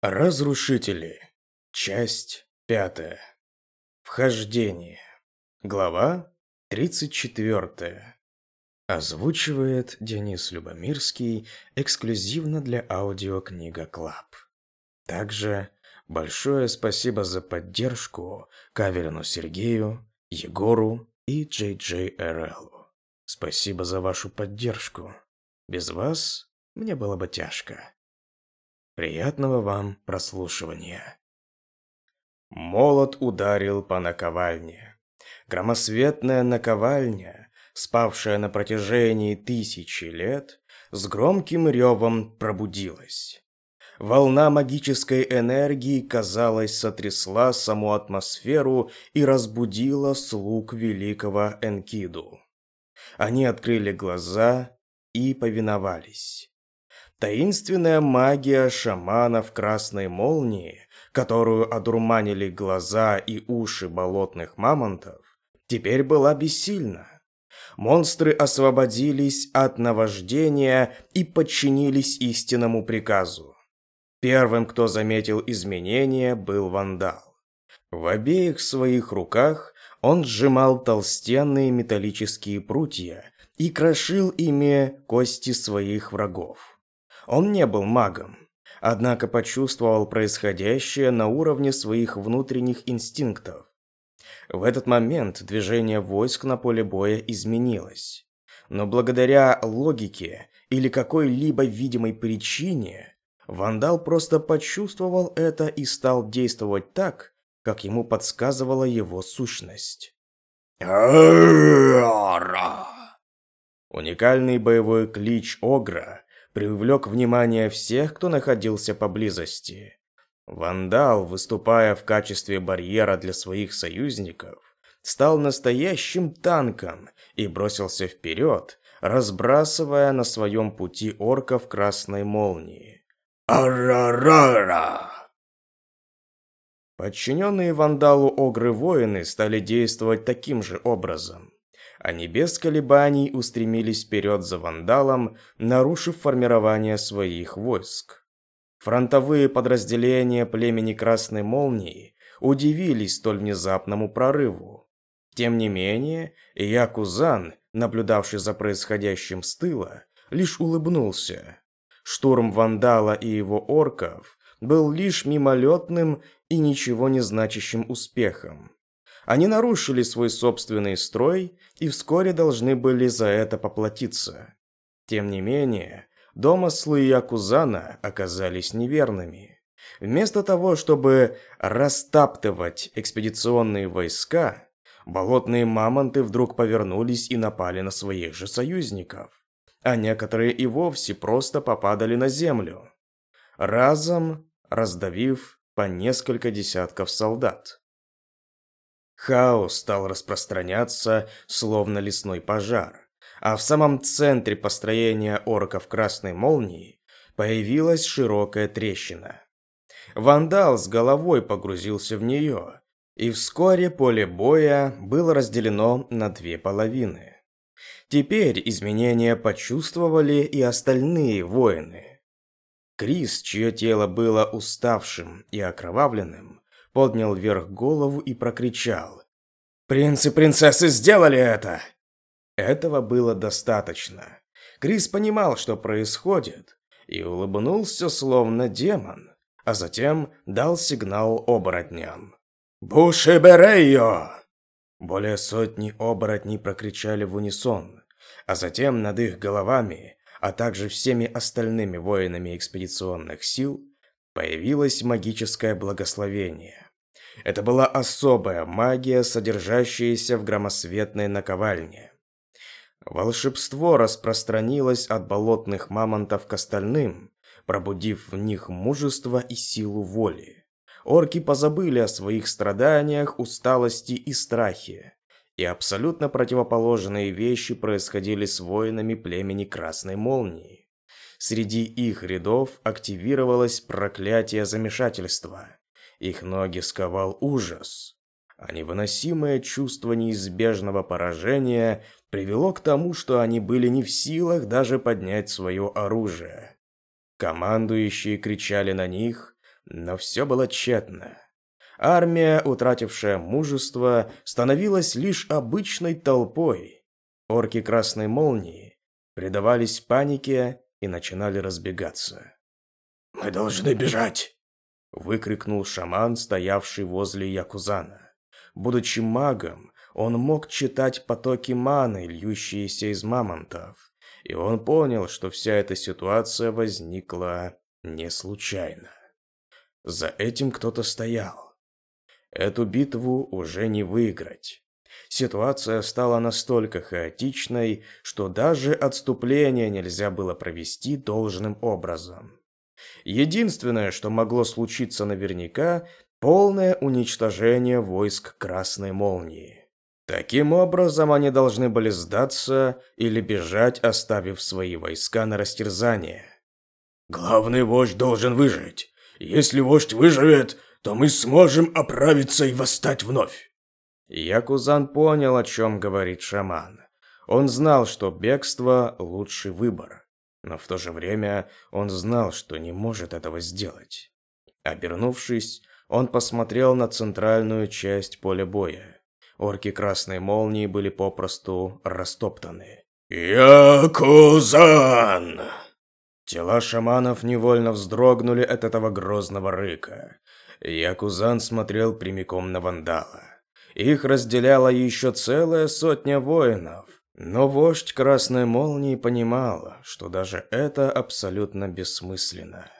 Разрушители. Часть пятая. Вхождение. Глава 34. Озвучивает Денис Любомирский эксклюзивно для аудиокнига Клаб. Также большое спасибо за поддержку Каверину Сергею, Егору и Джей Джей Эрелу. Спасибо за вашу поддержку. Без вас мне было бы тяжко. Приятного вам прослушивания. Молот ударил по наковальне. Громосветная наковальня, спавшая на протяжении тысячи лет, с громким ревом пробудилась. Волна магической энергии, казалось, сотрясла саму атмосферу и разбудила слуг великого Энкиду. Они открыли глаза и повиновались. Таинственная магия шаманов Красной Молнии, которую одурманили глаза и уши болотных мамонтов, теперь была бессильна. Монстры освободились от наваждения и подчинились истинному приказу. Первым, кто заметил изменения, был вандал. В обеих своих руках он сжимал толстенные металлические прутья и крошил ими кости своих врагов. Он не был магом, однако почувствовал происходящее на уровне своих внутренних инстинктов. В этот момент движение войск на поле боя изменилось. Но благодаря логике или какой-либо видимой причине, Вандал просто почувствовал это и стал действовать так, как ему подсказывала его сущность. Уникальный боевой клич Огра привлек внимание всех, кто находился поблизости. Вандал, выступая в качестве барьера для своих союзников, стал настоящим танком и бросился вперед, разбрасывая на своем пути орков красной молнии. Арарара! Подчиненные вандалу Огры-воины стали действовать таким же образом. Они без колебаний устремились вперед за вандалом, нарушив формирование своих войск. Фронтовые подразделения племени Красной Молнии удивились столь внезапному прорыву. Тем не менее, Якузан, наблюдавший за происходящим с тыла, лишь улыбнулся. Штурм вандала и его орков был лишь мимолетным и ничего не значащим успехом. Они нарушили свой собственный строй и вскоре должны были за это поплатиться. Тем не менее, домыслы Якузана оказались неверными. Вместо того, чтобы растаптывать экспедиционные войска, болотные мамонты вдруг повернулись и напали на своих же союзников. А некоторые и вовсе просто попадали на землю, разом раздавив по несколько десятков солдат. Хаос стал распространяться, словно лесной пожар. А в самом центре построения орков Красной Молнии появилась широкая трещина. Вандал с головой погрузился в нее, и вскоре поле боя было разделено на две половины. Теперь изменения почувствовали и остальные воины. Крис, чье тело было уставшим и окровавленным, поднял вверх голову и прокричал. «Принц и принцессы сделали это!» Этого было достаточно. Крис понимал, что происходит, и улыбнулся, словно демон, а затем дал сигнал оборотням. «Бушиберейо!» Более сотни оборотней прокричали в унисон, а затем над их головами, а также всеми остальными воинами экспедиционных сил, появилось магическое благословение. Это была особая магия, содержащаяся в громосветной наковальне. Волшебство распространилось от болотных мамонтов к остальным, пробудив в них мужество и силу воли. Орки позабыли о своих страданиях, усталости и страхе. И абсолютно противоположные вещи происходили с воинами племени Красной Молнии. Среди их рядов активировалось проклятие замешательства – их ноги сковал ужас, а невыносимое чувство неизбежного поражения привело к тому, что они были не в силах даже поднять свое оружие. Командующие кричали на них, Но все было тщетно. Армия, утратившая мужество, становилась лишь обычной толпой. Орки Красной Молнии предавались панике и начинали разбегаться. «Мы должны бежать!» – выкрикнул шаман, стоявший возле Якузана. Будучи магом, он мог читать потоки маны, льющиеся из мамонтов, и он понял, что вся эта ситуация возникла не случайно. За этим кто-то стоял. Эту битву уже не выиграть. Ситуация стала настолько хаотичной, что даже отступление нельзя было провести должным образом. Единственное, что могло случиться наверняка, полное уничтожение войск Красной Молнии. Таким образом, они должны были сдаться или бежать, оставив свои войска на растерзание. «Главный вождь должен выжить. Если вождь выживет, то мы сможем оправиться и восстать вновь. Якузан понял, о чем говорит шаман. Он знал, что бегство – лучший выбор. Но в то же время он знал, что не может этого сделать. Обернувшись, он посмотрел на центральную часть поля боя. Орки Красной Молнии были попросту растоптаны. «Якузан!» Тела шаманов невольно вздрогнули от этого грозного рыка. Якузан смотрел прямиком на вандала. Их разделяла еще целая сотня воинов. Но вождь Красной Молнии понимал, что даже это абсолютно бессмысленно.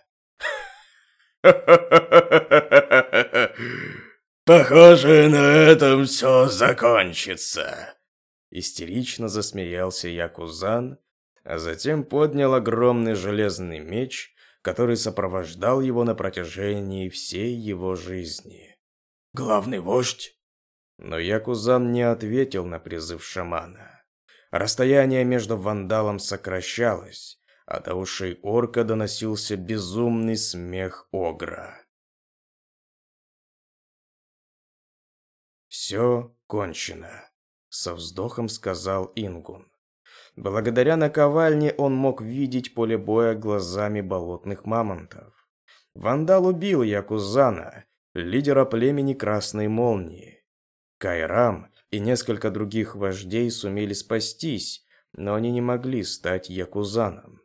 «Похоже, на этом все закончится!» Истерично засмеялся Якузан, а затем поднял огромный железный меч который сопровождал его на протяжении всей его жизни. «Главный вождь?» Но Якузан не ответил на призыв шамана. Расстояние между вандалом сокращалось, а до ушей орка доносился безумный смех огра. «Все кончено», — со вздохом сказал Ингун. Благодаря наковальне он мог видеть поле боя глазами болотных мамонтов. Вандал убил Якузана, лидера племени Красной Молнии. Кайрам и несколько других вождей сумели спастись, но они не могли стать Якузаном.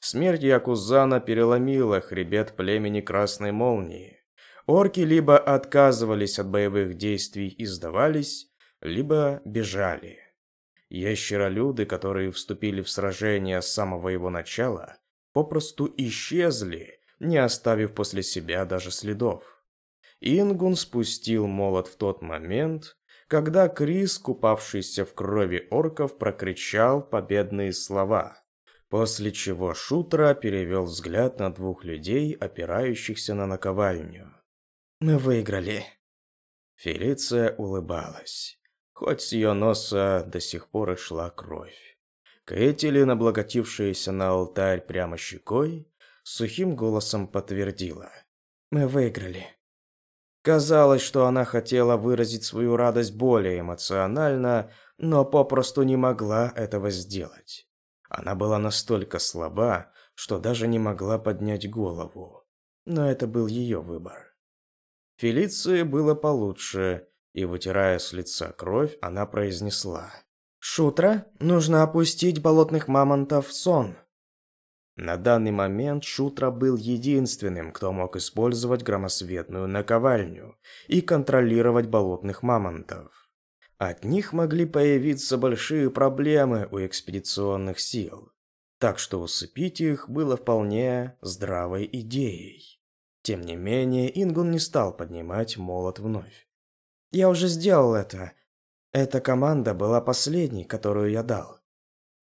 Смерть Якузана переломила хребет племени Красной Молнии. Орки либо отказывались от боевых действий и сдавались, либо бежали. Ящеролюды, которые вступили в сражение с самого его начала, попросту исчезли, не оставив после себя даже следов. Ингун спустил молот в тот момент, когда Крис, купавшийся в крови орков, прокричал победные слова, после чего Шутра перевел взгляд на двух людей, опирающихся на наковальню. «Мы выиграли». Фелиция улыбалась хоть с ее носа до сих пор и шла кровь. Кэтилин, облокотившаяся на алтарь прямо щекой, сухим голосом подтвердила. «Мы выиграли». Казалось, что она хотела выразить свою радость более эмоционально, но попросту не могла этого сделать. Она была настолько слаба, что даже не могла поднять голову. Но это был ее выбор. Фелиции было получше, и, вытирая с лица кровь, она произнесла. «Шутра, нужно опустить болотных мамонтов в сон». На данный момент Шутра был единственным, кто мог использовать громосветную наковальню и контролировать болотных мамонтов. От них могли появиться большие проблемы у экспедиционных сил, так что усыпить их было вполне здравой идеей. Тем не менее, Ингун не стал поднимать молот вновь. Я уже сделал это. Эта команда была последней, которую я дал.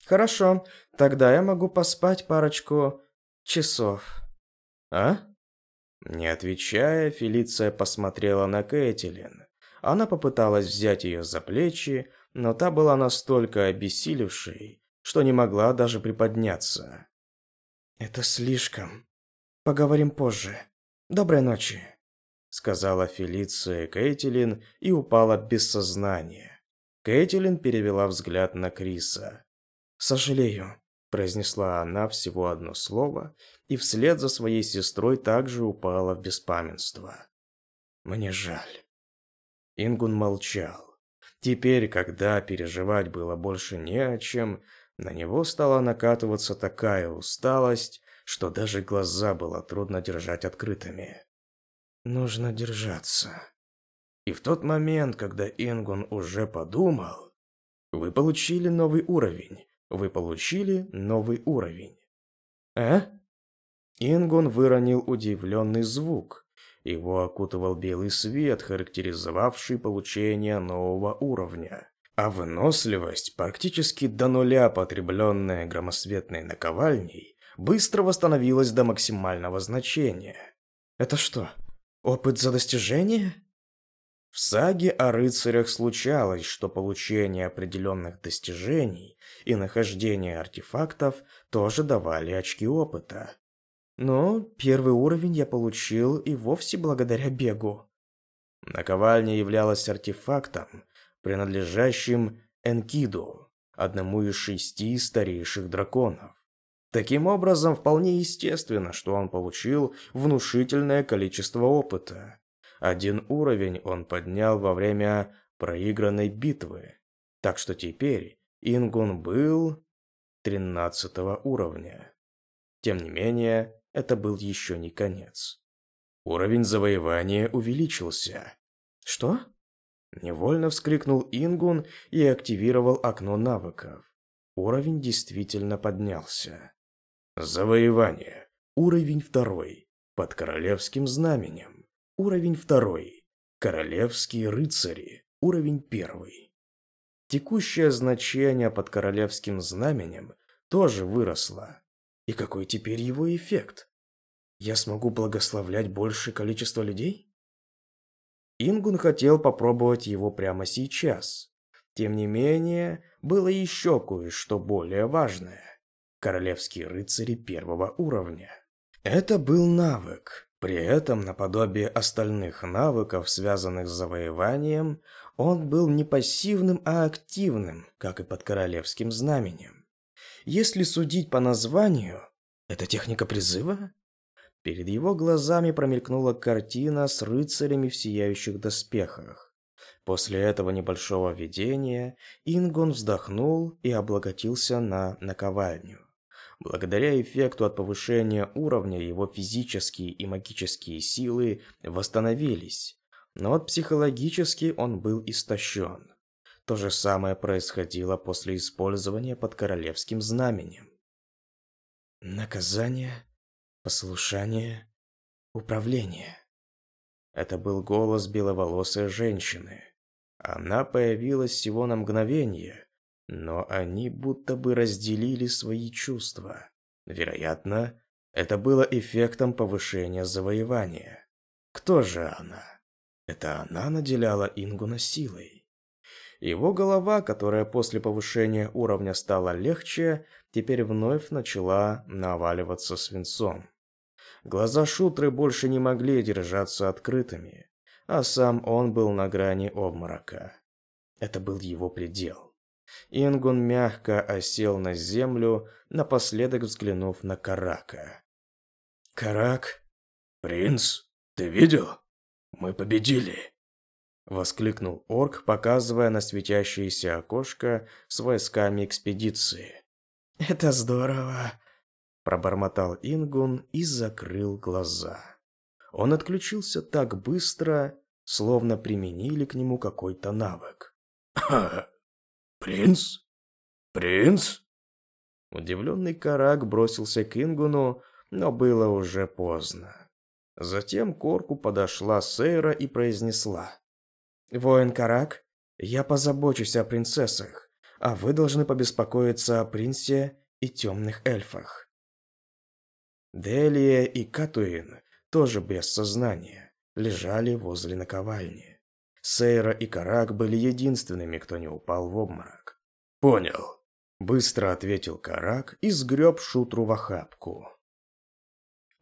Хорошо, тогда я могу поспать парочку часов. А? Не отвечая, Фелиция посмотрела на Кэтилин. Она попыталась взять ее за плечи, но та была настолько обессилевшей, что не могла даже приподняться. «Это слишком. Поговорим позже. Доброй ночи» сказала Фелиция Кейтилин и упала без сознания. Кейтилин перевела взгляд на Криса. «Сожалею. произнесла она всего одно слово и вслед за своей сестрой также упала в беспамятство. «Мне жаль». Ингун молчал. Теперь, когда переживать было больше не о чем, на него стала накатываться такая усталость, что даже глаза было трудно держать открытыми. Нужно держаться. И в тот момент, когда Ингун уже подумал, вы получили новый уровень. Вы получили новый уровень. А? Ингун выронил удивленный звук. Его окутывал белый свет, характеризовавший получение нового уровня. А выносливость, практически до нуля потребленная громосветной наковальней, быстро восстановилась до максимального значения. Это что, опыт за достижение? В саге о рыцарях случалось, что получение определенных достижений и нахождение артефактов тоже давали очки опыта. Но первый уровень я получил и вовсе благодаря бегу. Наковальня являлась артефактом, принадлежащим Энкиду, одному из шести старейших драконов. Таким образом, вполне естественно, что он получил внушительное количество опыта. Один уровень он поднял во время проигранной битвы. Так что теперь Ингун был 13 уровня. Тем не менее, это был еще не конец. Уровень завоевания увеличился. Что? Невольно вскрикнул Ингун и активировал окно навыков. Уровень действительно поднялся. Завоевание. Уровень второй. Под королевским знаменем. Уровень второй. Королевские рыцари. Уровень первый. Текущее значение под королевским знаменем тоже выросло. И какой теперь его эффект? Я смогу благословлять большее количество людей? Ингун хотел попробовать его прямо сейчас. Тем не менее, было еще кое-что более важное. Королевские рыцари первого уровня. Это был навык, при этом, наподобие остальных навыков, связанных с завоеванием, он был не пассивным, а активным, как и под королевским знаменем. Если судить по названию, это техника призыва? Перед его глазами промелькнула картина с рыцарями в сияющих доспехах. После этого небольшого видения Ингон вздохнул и облаготился на наковальню. Благодаря эффекту от повышения уровня его физические и магические силы восстановились, но вот психологически он был истощен. То же самое происходило после использования под королевским знаменем. Наказание, послушание, управление. Это был голос беловолосой женщины. Она появилась всего на мгновение, но они будто бы разделили свои чувства. Вероятно, это было эффектом повышения завоевания. Кто же она? Это она наделяла Ингуна силой. Его голова, которая после повышения уровня стала легче, теперь вновь начала наваливаться свинцом. Глаза Шутры больше не могли держаться открытыми, а сам он был на грани обморока. Это был его предел. Ингун мягко осел на землю, напоследок взглянув на Карака. «Карак? Принц, ты видел? Мы победили!» Воскликнул орк, показывая на светящееся окошко с войсками экспедиции. «Это здорово!» Пробормотал Ингун и закрыл глаза. Он отключился так быстро, словно применили к нему какой-то навык. «Принц? Принц?» Удивленный Карак бросился к Ингуну, но было уже поздно. Затем к орку подошла Сейра и произнесла. «Воин Карак, я позабочусь о принцессах, а вы должны побеспокоиться о принце и темных эльфах». Делия и Катуин, тоже без сознания, лежали возле наковальни. Сейра и Карак были единственными, кто не упал в обморок. «Понял», – быстро ответил Карак и сгреб шутру в охапку.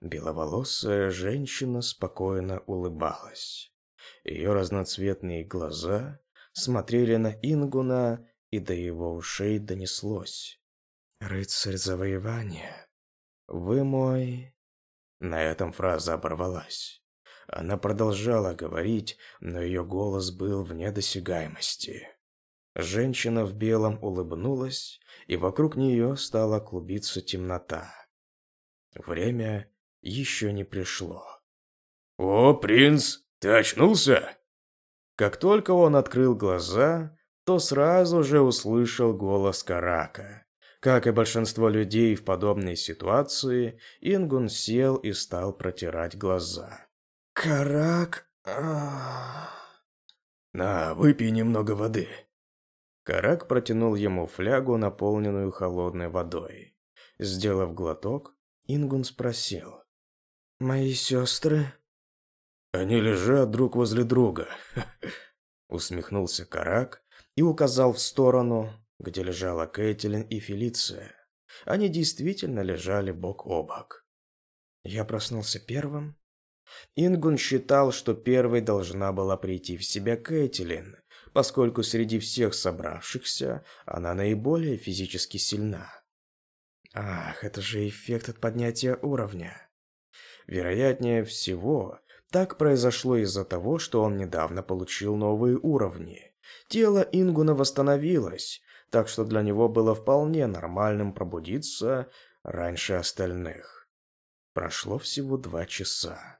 Беловолосая женщина спокойно улыбалась. Ее разноцветные глаза смотрели на Ингуна, и до его ушей донеслось. Рыцарь завоевания, вы мой... На этом фраза оборвалась. Она продолжала говорить, но ее голос был вне досягаемости. Женщина в белом улыбнулась, и вокруг нее стала клубиться темнота. Время еще не пришло. «О, принц, ты очнулся?» Как только он открыл глаза, то сразу же услышал голос Карака. Как и большинство людей в подобной ситуации, Ингун сел и стал протирать глаза. «Карак...» «На, выпей немного воды». Карак протянул ему флягу, наполненную холодной водой. Сделав глоток, Ингун спросил. «Мои сестры?» «Они лежат друг возле друга», — усмехнулся Карак и указал в сторону, где лежала Кэтлин и Фелиция. Они действительно лежали бок о бок. Я проснулся первым. Ингун считал, что первой должна была прийти в себя Кэтлин, поскольку среди всех собравшихся она наиболее физически сильна. Ах, это же эффект от поднятия уровня. Вероятнее всего, так произошло из-за того, что он недавно получил новые уровни. Тело Ингуна восстановилось, так что для него было вполне нормальным пробудиться раньше остальных. Прошло всего два часа.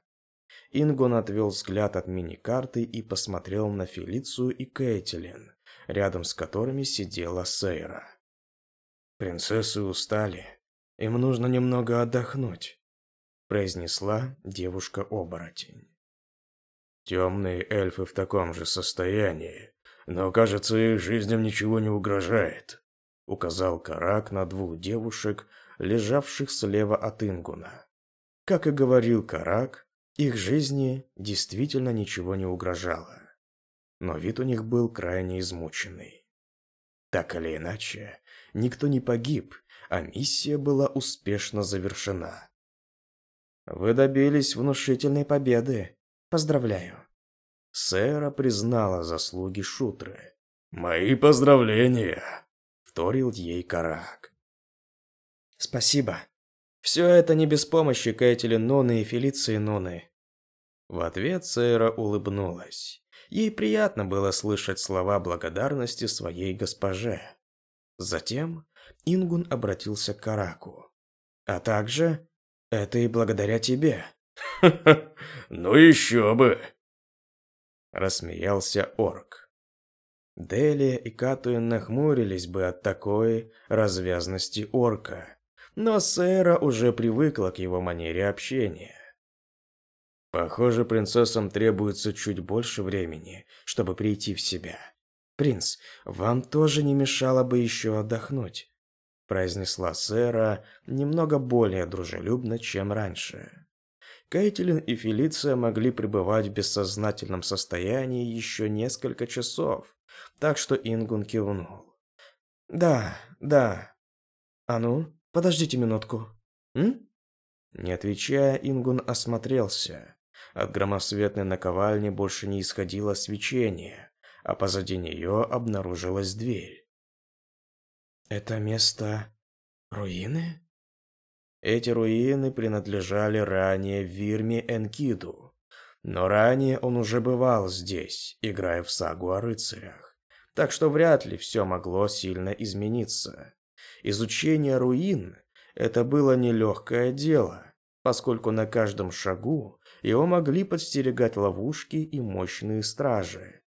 Ингун отвел взгляд от мини-карты и посмотрел на Фелицию и Кэтлин, рядом с которыми сидела Сейра. Принцессы устали. Им нужно немного отдохнуть произнесла девушка-оборотень. Темные эльфы в таком же состоянии, но, кажется, их жизням ничего не угрожает, указал Карак на двух девушек, лежавших слева от Ингуна. Как и говорил Карак, их жизни действительно ничего не угрожало. Но вид у них был крайне измученный. Так или иначе, никто не погиб, а миссия была успешно завершена. Вы добились внушительной победы. Поздравляю. Сэра признала заслуги Шутры. Мои поздравления, вторил ей Карак. Спасибо. Все это не без помощи Кэтили Ноны и Фелиции Ноны. В ответ Сэра улыбнулась. Ей приятно было слышать слова благодарности своей госпоже. Затем Ингун обратился к Караку. А также это и благодаря тебе. ну еще бы. Рассмеялся орк. Делия и Катуин нахмурились бы от такой развязности орка, но Сэра уже привыкла к его манере общения. Похоже, принцессам требуется чуть больше времени, чтобы прийти в себя. Принц, вам тоже не мешало бы еще отдохнуть произнесла Сэра немного более дружелюбно, чем раньше. Кейтлин и Фелиция могли пребывать в бессознательном состоянии еще несколько часов, так что Ингун кивнул. «Да, да. А ну, подождите минутку. М?» Не отвечая, Ингун осмотрелся. От громосветной наковальни больше не исходило свечение, а позади нее обнаружилась дверь. Это место руины? Эти руины принадлежали ранее Вирме Энкиду, но ранее он уже бывал здесь, играя в сагу о рыцарях, так что вряд ли все могло сильно измениться. Изучение руин – это было нелегкое дело, поскольку на каждом шагу его могли подстерегать ловушки и мощные стражи.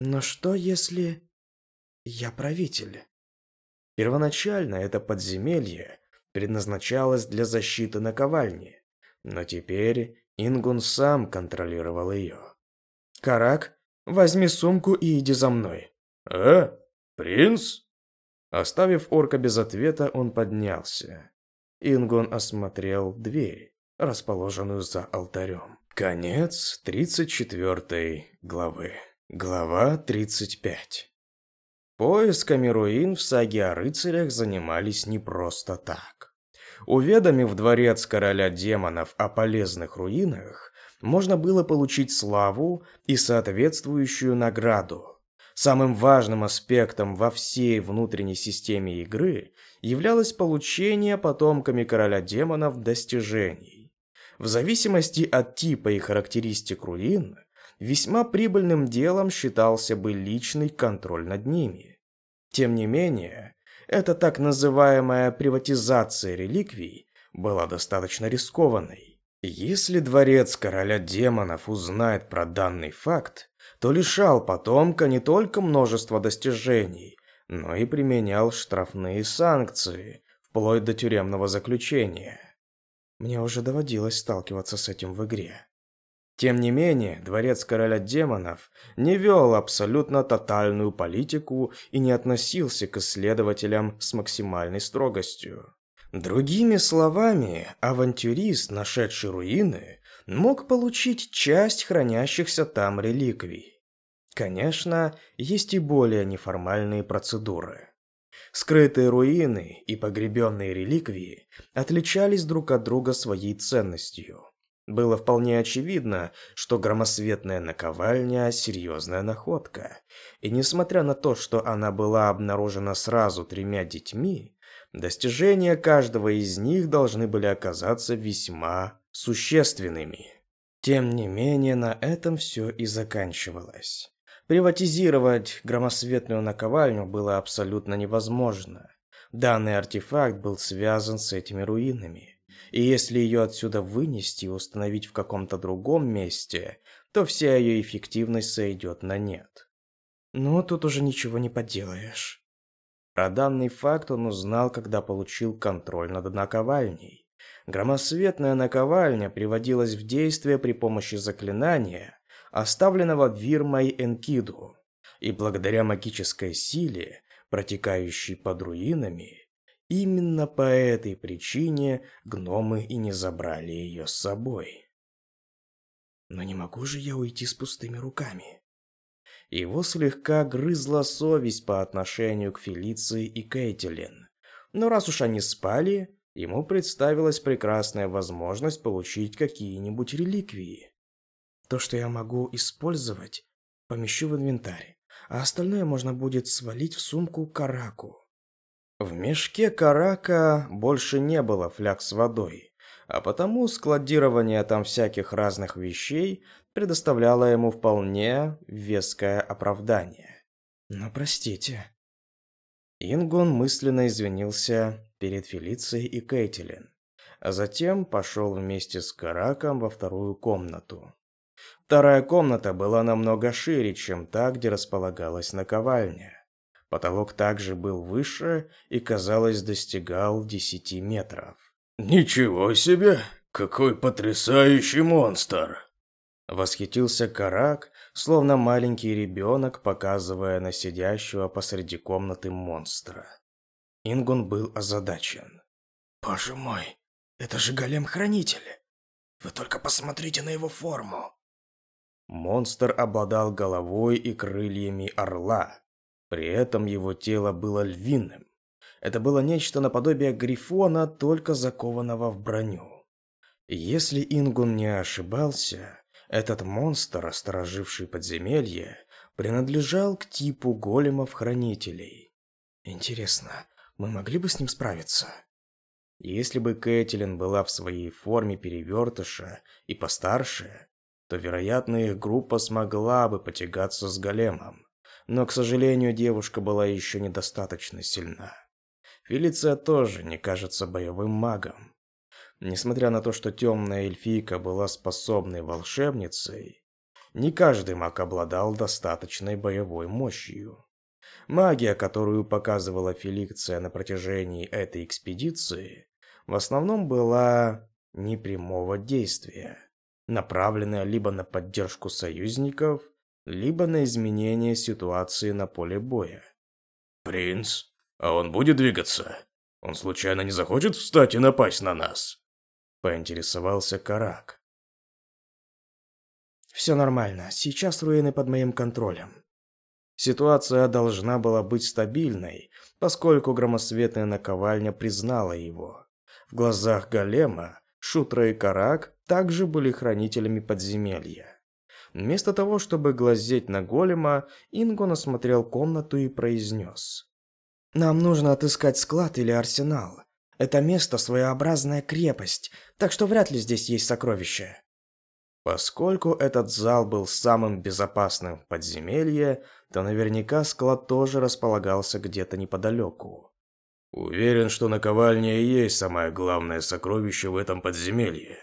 Но что если я правитель? Первоначально это подземелье предназначалось для защиты наковальни, но теперь Ингун сам контролировал ее. «Карак, возьми сумку и иди за мной». «Э? Принц?» Оставив орка без ответа, он поднялся. Ингун осмотрел дверь, расположенную за алтарем. Конец 34 главы. Глава 35. Поисками руин в саге о рыцарях занимались не просто так. Уведомив дворец короля демонов о полезных руинах, можно было получить славу и соответствующую награду. Самым важным аспектом во всей внутренней системе игры являлось получение потомками короля демонов достижений. В зависимости от типа и характеристик руин, весьма прибыльным делом считался бы личный контроль над ними. Тем не менее, эта так называемая приватизация реликвий была достаточно рискованной. Если дворец короля демонов узнает про данный факт, то лишал потомка не только множества достижений, но и применял штрафные санкции, вплоть до тюремного заключения. Мне уже доводилось сталкиваться с этим в игре. Тем не менее, дворец короля демонов не вел абсолютно тотальную политику и не относился к исследователям с максимальной строгостью. Другими словами, авантюрист, нашедший руины, мог получить часть хранящихся там реликвий. Конечно, есть и более неформальные процедуры. Скрытые руины и погребенные реликвии отличались друг от друга своей ценностью. Было вполне очевидно, что громосветная наковальня – серьезная находка. И несмотря на то, что она была обнаружена сразу тремя детьми, достижения каждого из них должны были оказаться весьма существенными. Тем не менее, на этом все и заканчивалось. Приватизировать громосветную наковальню было абсолютно невозможно. Данный артефакт был связан с этими руинами. И если ее отсюда вынести и установить в каком-то другом месте, то вся ее эффективность сойдет на нет. Но тут уже ничего не поделаешь. Про данный факт он узнал, когда получил контроль над наковальней. Громосветная наковальня приводилась в действие при помощи заклинания, оставленного Вирмой Энкиду, и благодаря магической силе, протекающей под руинами, Именно по этой причине гномы и не забрали ее с собой. Но не могу же я уйти с пустыми руками. Его слегка грызла совесть по отношению к Фелиции и Кейтилин. Но раз уж они спали, ему представилась прекрасная возможность получить какие-нибудь реликвии. То, что я могу использовать, помещу в инвентарь, а остальное можно будет свалить в сумку Караку. В мешке Карака больше не было фляг с водой, а потому складирование там всяких разных вещей предоставляло ему вполне веское оправдание. Но простите. Ингон мысленно извинился перед Фелицией и Кейтилин, а затем пошел вместе с Караком во вторую комнату. Вторая комната была намного шире, чем та, где располагалась наковальня. Потолок также был выше и, казалось, достигал десяти метров. «Ничего себе! Какой потрясающий монстр!» Восхитился Карак, словно маленький ребенок, показывая на сидящего посреди комнаты монстра. Ингун был озадачен. «Боже мой, это же голем-хранитель! Вы только посмотрите на его форму!» Монстр обладал головой и крыльями орла, при этом его тело было львиным. Это было нечто наподобие грифона, только закованного в броню. Если Ингун не ошибался, этот монстр, остороживший подземелье, принадлежал к типу големов-хранителей. Интересно, мы могли бы с ним справиться? Если бы Кэтлин была в своей форме перевертыша и постарше, то, вероятно, их группа смогла бы потягаться с големом. Но, к сожалению, девушка была еще недостаточно сильна. Фелиция тоже не кажется боевым магом. Несмотря на то, что темная эльфийка была способной волшебницей, не каждый маг обладал достаточной боевой мощью. Магия, которую показывала Феликция на протяжении этой экспедиции, в основном была непрямого действия, направленная либо на поддержку союзников, либо на изменение ситуации на поле боя. «Принц, а он будет двигаться? Он случайно не захочет встать и напасть на нас?» Поинтересовался Карак. «Все нормально, сейчас руины под моим контролем. Ситуация должна была быть стабильной, поскольку громосветная наковальня признала его. В глазах Голема Шутра и Карак также были хранителями подземелья. Вместо того, чтобы глазеть на голема, Ингон осмотрел комнату и произнес. Нам нужно отыскать склад или арсенал. Это место своеобразная крепость, так что вряд ли здесь есть сокровища. Поскольку этот зал был самым безопасным в подземелье, то наверняка склад тоже располагался где-то неподалеку. Уверен, что наковальня и есть самое главное сокровище в этом подземелье,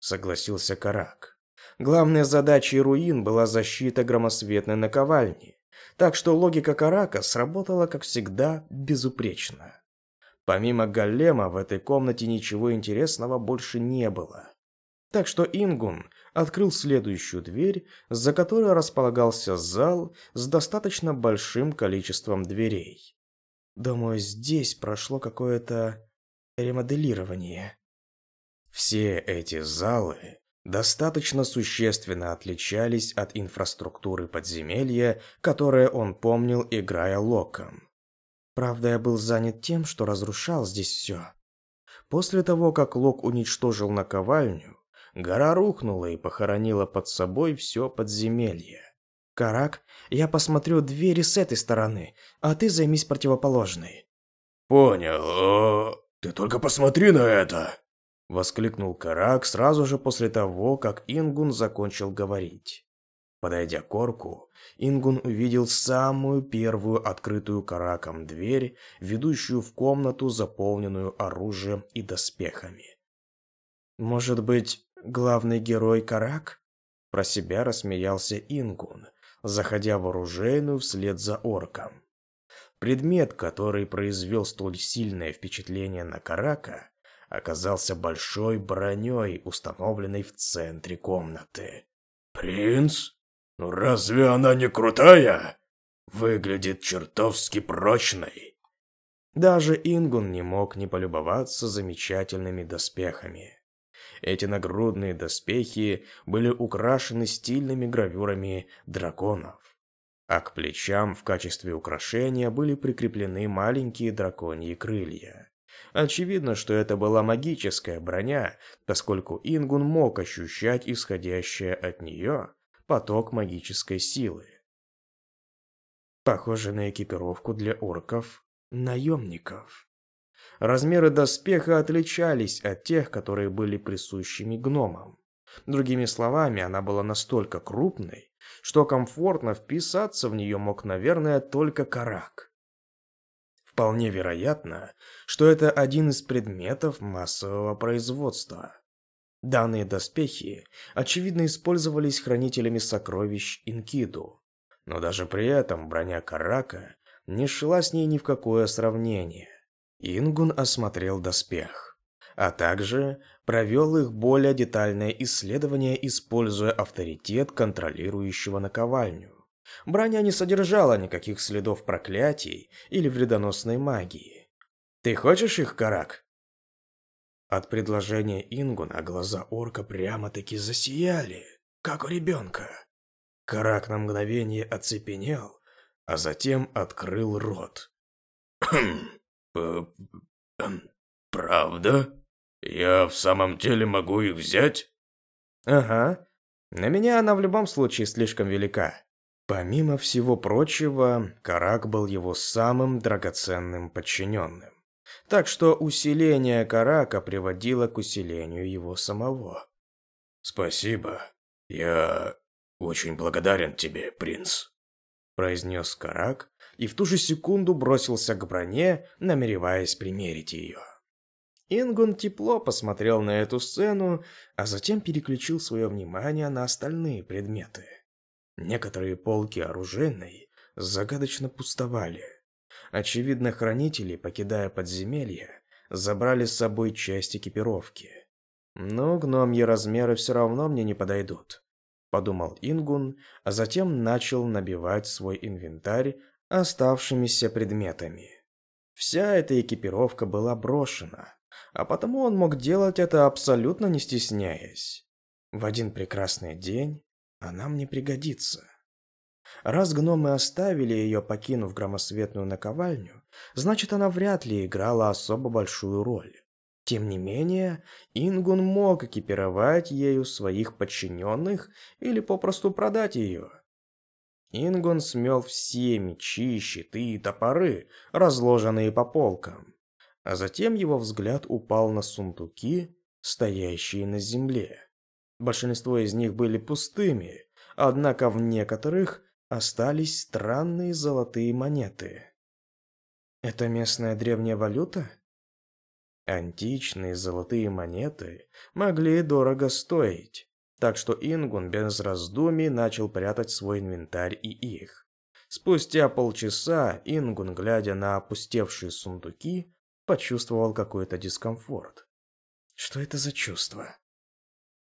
согласился Карак. Главной задачей руин была защита громосветной наковальни, так что логика Карака сработала, как всегда, безупречно. Помимо голема в этой комнате ничего интересного больше не было. Так что Ингун открыл следующую дверь, за которой располагался зал с достаточно большим количеством дверей. Думаю, здесь прошло какое-то ремоделирование. Все эти залы достаточно существенно отличались от инфраструктуры подземелья, которое он помнил, играя Локом. Правда, я был занят тем, что разрушал здесь все. После того, как Лок уничтожил наковальню, гора рухнула и похоронила под собой все подземелье. Карак, я посмотрю двери с этой стороны, а ты займись противоположной. Понял. Ты только посмотри на это, воскликнул Карак сразу же после того, как Ингун закончил говорить. Подойдя к орку, Ингун увидел самую первую открытую Караком дверь, ведущую в комнату, заполненную оружием и доспехами. Может быть, главный герой Карак? Про себя рассмеялся Ингун, заходя в оружейную вслед за орком. Предмет, который произвел столь сильное впечатление на Карака, оказался большой броней, установленной в центре комнаты. «Принц? Ну разве она не крутая? Выглядит чертовски прочной». Даже Ингун не мог не полюбоваться замечательными доспехами. Эти нагрудные доспехи были украшены стильными гравюрами драконов. А к плечам в качестве украшения были прикреплены маленькие драконьи крылья. Очевидно, что это была магическая броня, поскольку Ингун мог ощущать исходящее от нее поток магической силы. Похоже на экипировку для орков, наемников. Размеры доспеха отличались от тех, которые были присущими гномам. Другими словами, она была настолько крупной, что комфортно вписаться в нее мог, наверное, только карак. Вполне вероятно, что это один из предметов массового производства. Данные доспехи, очевидно, использовались хранителями сокровищ Инкиду, но даже при этом броня Карака не шла с ней ни в какое сравнение. Ингун осмотрел доспех, а также провел их более детальное исследование, используя авторитет контролирующего наковальню. Броня не содержала никаких следов проклятий или вредоносной магии. «Ты хочешь их, Карак?» От предложения Ингуна глаза орка прямо-таки засияли, как у ребенка. Карак на мгновение оцепенел, а затем открыл рот. «Хм, «Правда? Я в самом деле могу их взять?» «Ага. На меня она в любом случае слишком велика». Помимо всего прочего, Карак был его самым драгоценным подчиненным. Так что усиление Карака приводило к усилению его самого. «Спасибо. Я очень благодарен тебе, принц», — произнес Карак, и в ту же секунду бросился к броне, намереваясь примерить ее. Ингун тепло посмотрел на эту сцену, а затем переключил свое внимание на остальные предметы. Некоторые полки оружейной загадочно пустовали. Очевидно, хранители, покидая подземелье, забрали с собой часть экипировки. Но гномьи размеры все равно мне не подойдут, подумал Ингун, а затем начал набивать свой инвентарь оставшимися предметами. Вся эта экипировка была брошена, а потому он мог делать это абсолютно не стесняясь. В один прекрасный день она мне пригодится. Раз гномы оставили ее, покинув громосветную наковальню, значит, она вряд ли играла особо большую роль. Тем не менее, Ингун мог экипировать ею своих подчиненных или попросту продать ее. Ингон смел все мечи, щиты и топоры, разложенные по полкам. А затем его взгляд упал на сундуки, стоящие на земле. Большинство из них были пустыми, однако в некоторых остались странные золотые монеты. Это местная древняя валюта? Античные золотые монеты могли дорого стоить, так что Ингун без раздумий начал прятать свой инвентарь и их. Спустя полчаса Ингун, глядя на опустевшие сундуки, почувствовал какой-то дискомфорт. Что это за чувство?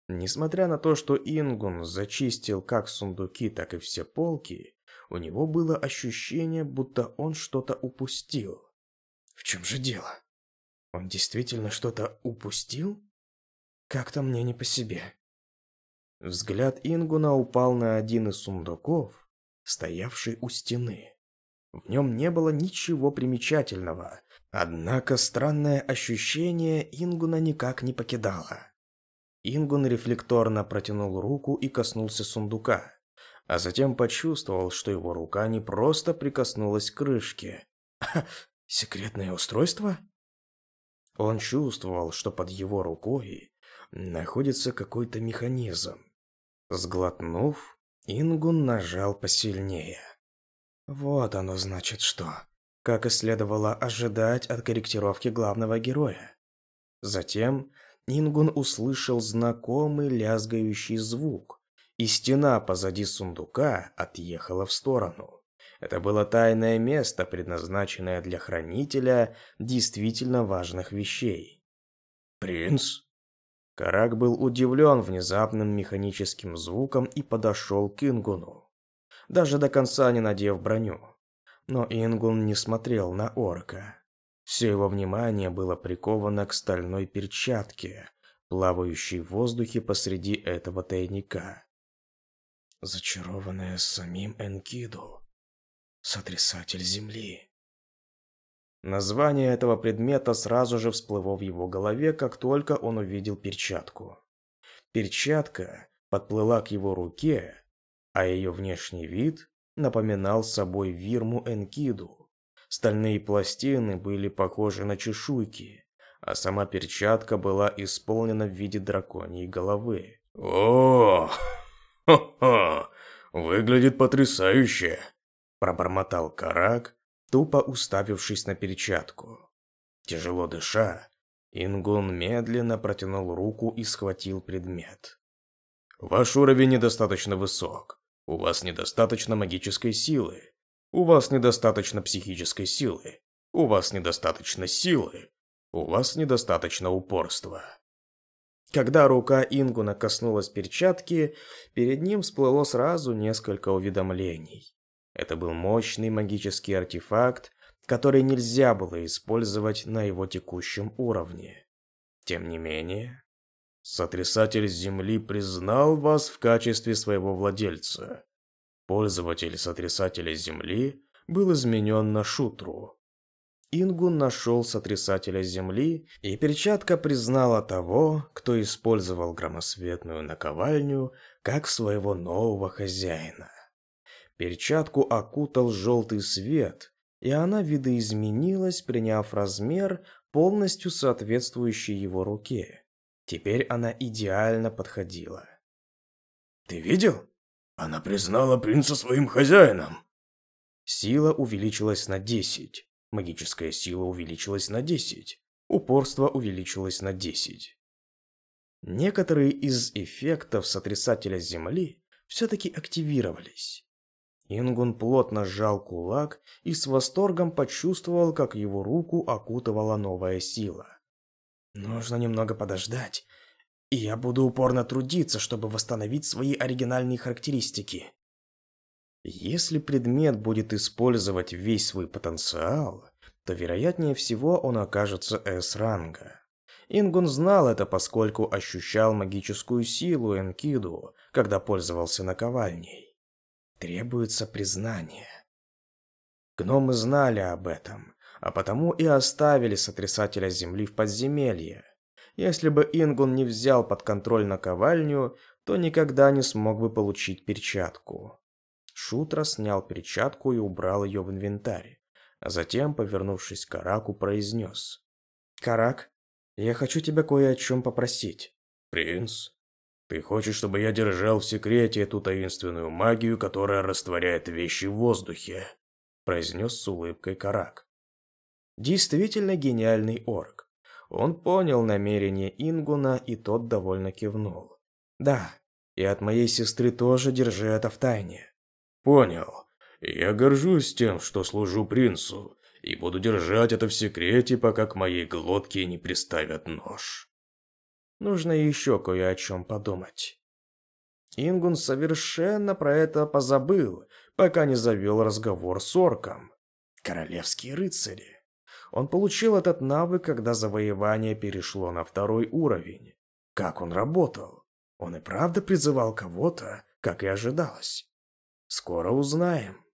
Несмотря на то, что Ингун зачистил как сундуки, так и все полки, у него было ощущение, будто он что-то упустил. В чем же дело? Он действительно что-то упустил? Как-то мне не по себе. Взгляд Ингуна упал на один из сундуков, стоявший у стены. В нем не было ничего примечательного, однако странное ощущение Ингуна никак не покидало. Ингун рефлекторно протянул руку и коснулся сундука, а затем почувствовал, что его рука не просто прикоснулась к крышке. Секретное устройство? Он чувствовал, что под его рукой находится какой-то механизм. Сглотнув, Ингун нажал посильнее. Вот оно значит что. Как и следовало ожидать от корректировки главного героя. Затем Ингун услышал знакомый лязгающий звук, и стена позади сундука отъехала в сторону. Это было тайное место, предназначенное для хранителя действительно важных вещей. «Принц?» Карак был удивлен внезапным механическим звуком и подошел к Ингуну, даже до конца не надев броню. Но Ингун не смотрел на орка. Все его внимание было приковано к стальной перчатке, плавающей в воздухе посреди этого тайника. Зачарованная самим Энкиду. Сотрясатель земли. Название этого предмета сразу же всплыло в его голове, как только он увидел перчатку. Перчатка подплыла к его руке, а ее внешний вид напоминал собой вирму Энкиду. Стальные пластины были похожи на чешуйки, а сама перчатка была исполнена в виде драконьей головы. «О, ха-ха, выглядит потрясающе!» Пробормотал Карак, тупо уставившись на перчатку. Тяжело дыша, Ингун медленно протянул руку и схватил предмет. «Ваш уровень недостаточно высок. У вас недостаточно магической силы. У вас недостаточно психической силы. У вас недостаточно силы. У вас недостаточно упорства». Когда рука Ингуна коснулась перчатки, перед ним всплыло сразу несколько уведомлений. Это был мощный магический артефакт, который нельзя было использовать на его текущем уровне. Тем не менее, Сотрясатель Земли признал вас в качестве своего владельца. Пользователь Сотрясателя Земли был изменен на Шутру. Ингун нашел Сотрясателя Земли, и перчатка признала того, кто использовал громосветную наковальню как своего нового хозяина. Перчатку окутал желтый свет, и она видоизменилась, приняв размер, полностью соответствующий его руке. Теперь она идеально подходила. «Ты видел? Она признала принца своим хозяином!» Сила увеличилась на 10, магическая сила увеличилась на 10, упорство увеличилось на 10. Некоторые из эффектов сотрясателя Земли все-таки активировались. Ингун плотно сжал кулак и с восторгом почувствовал, как его руку окутывала новая сила. Нужно немного подождать, и я буду упорно трудиться, чтобы восстановить свои оригинальные характеристики. Если предмет будет использовать весь свой потенциал, то вероятнее всего он окажется С-ранга. Ингун знал это, поскольку ощущал магическую силу Энкиду, когда пользовался наковальней. Требуется признание. Гномы знали об этом, а потому и оставили сотрясателя земли в подземелье. Если бы Ингун не взял под контроль наковальню, то никогда не смог бы получить перчатку. Шутра снял перчатку и убрал ее в инвентарь, а затем, повернувшись к Караку, произнес. «Карак, я хочу тебя кое о чем попросить». «Принц, ты хочешь, чтобы я держал в секрете эту таинственную магию, которая растворяет вещи в воздухе?» произнес с улыбкой Карак. Действительно гениальный орк. Он понял намерение Ингуна, и тот довольно кивнул. «Да, и от моей сестры тоже держи это в тайне». «Понял. Я горжусь тем, что служу принцу, и буду держать это в секрете, пока к моей глотке не приставят нож». Нужно еще кое о чем подумать. Ингун совершенно про это позабыл, пока не завел разговор с орком. Королевские рыцари. Он получил этот навык, когда завоевание перешло на второй уровень. Как он работал? Он и правда призывал кого-то, как и ожидалось. Скоро узнаем.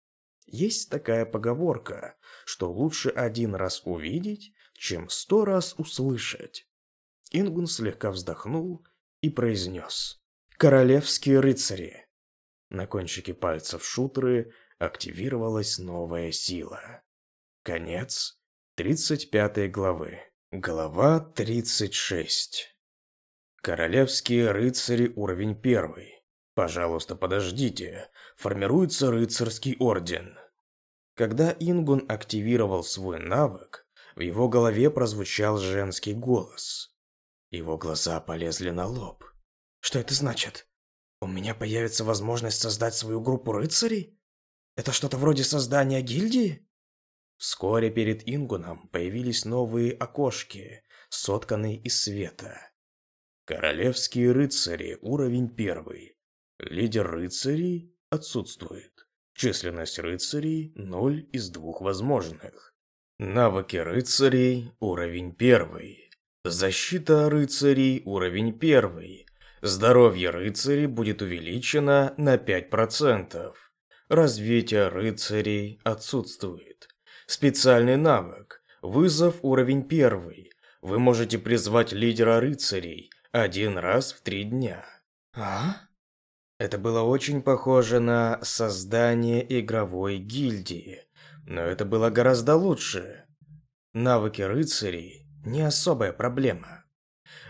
Есть такая поговорка, что лучше один раз увидеть, чем сто раз услышать. Ингун слегка вздохнул и произнес. «Королевские рыцари!» На кончике пальцев шутры активировалась новая сила. Конец 35 главы. Глава 36. Королевские рыцари уровень 1. Пожалуйста, подождите. Формируется рыцарский орден. Когда Ингун активировал свой навык, в его голове прозвучал женский голос. Его глаза полезли на лоб. Что это значит? У меня появится возможность создать свою группу рыцарей? Это что-то вроде создания гильдии? Вскоре перед Ингуном появились новые окошки, сотканные из света. Королевские рыцари, уровень первый. Лидер рыцарей отсутствует. Численность рыцарей – ноль из двух возможных. Навыки рыцарей, уровень первый. Защита рыцарей, уровень первый. Здоровье рыцарей будет увеличено на 5%. Развитие рыцарей отсутствует. Специальный навык. Вызов уровень первый. Вы можете призвать лидера рыцарей один раз в три дня. А? Это было очень похоже на создание игровой гильдии, но это было гораздо лучше. Навыки рыцарей не особая проблема.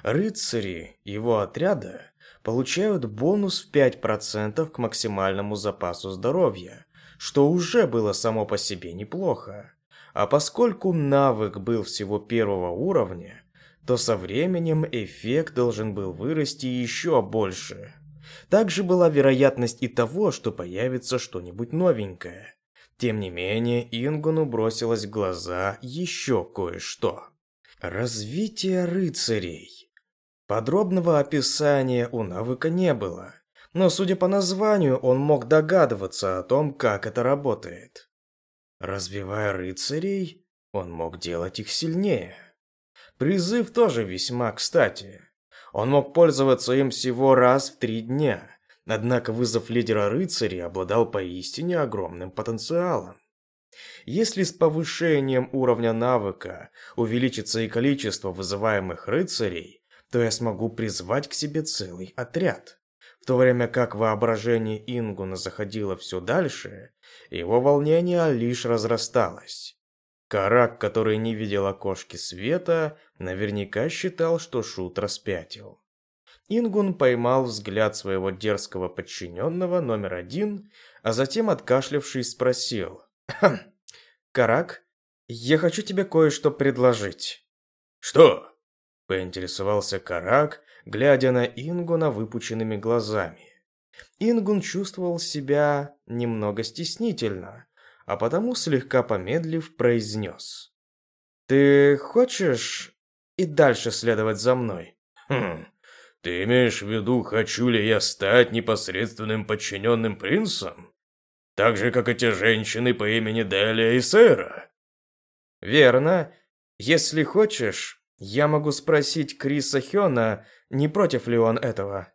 Рыцари его отряда получают бонус в 5% к максимальному запасу здоровья, что уже было само по себе неплохо. А поскольку навык был всего первого уровня, то со временем эффект должен был вырасти еще больше. Также была вероятность и того, что появится что-нибудь новенькое. Тем не менее, Ингуну бросилось в глаза еще кое-что. Развитие рыцарей. Подробного описания у навыка не было но, судя по названию, он мог догадываться о том, как это работает. Развивая рыцарей, он мог делать их сильнее. Призыв тоже весьма кстати. Он мог пользоваться им всего раз в три дня, однако вызов лидера рыцарей обладал поистине огромным потенциалом. Если с повышением уровня навыка увеличится и количество вызываемых рыцарей, то я смогу призвать к себе целый отряд. В то время как воображение Ингуна заходило все дальше, его волнение лишь разрасталось. Карак, который не видел окошки света, наверняка считал, что Шут распятил. Ингун поймал взгляд своего дерзкого подчиненного номер один, а затем, откашлявшись, спросил. «Хм, «Карак, я хочу тебе кое-что предложить». «Что?» – поинтересовался Карак, глядя на Ингуна выпученными глазами. Ингун чувствовал себя немного стеснительно, а потому, слегка помедлив, произнес. «Ты хочешь и дальше следовать за мной?» «Хм, ты имеешь в виду, хочу ли я стать непосредственным подчиненным принцем? Так же, как эти женщины по имени Делия и Сэра?» «Верно. Если хочешь, я могу спросить Криса Хёна, не против ли он этого.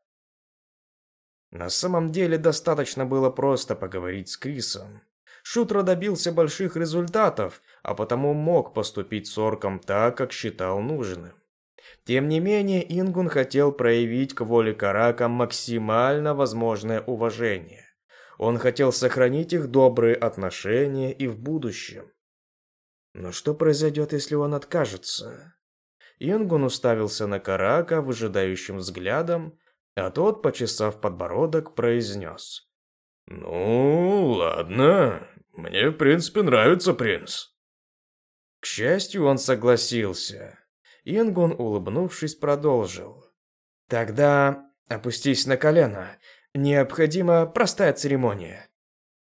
На самом деле достаточно было просто поговорить с Крисом. Шутро добился больших результатов, а потому мог поступить с орком так, как считал нужным. Тем не менее, Ингун хотел проявить к воле Карака максимально возможное уважение. Он хотел сохранить их добрые отношения и в будущем. Но что произойдет, если он откажется? Ингун уставился на Карака выжидающим взглядом, а тот, почесав подбородок, произнес. «Ну, ладно. Мне, в принципе, нравится принц». К счастью, он согласился. Ингун, улыбнувшись, продолжил. «Тогда опустись на колено. Необходима простая церемония».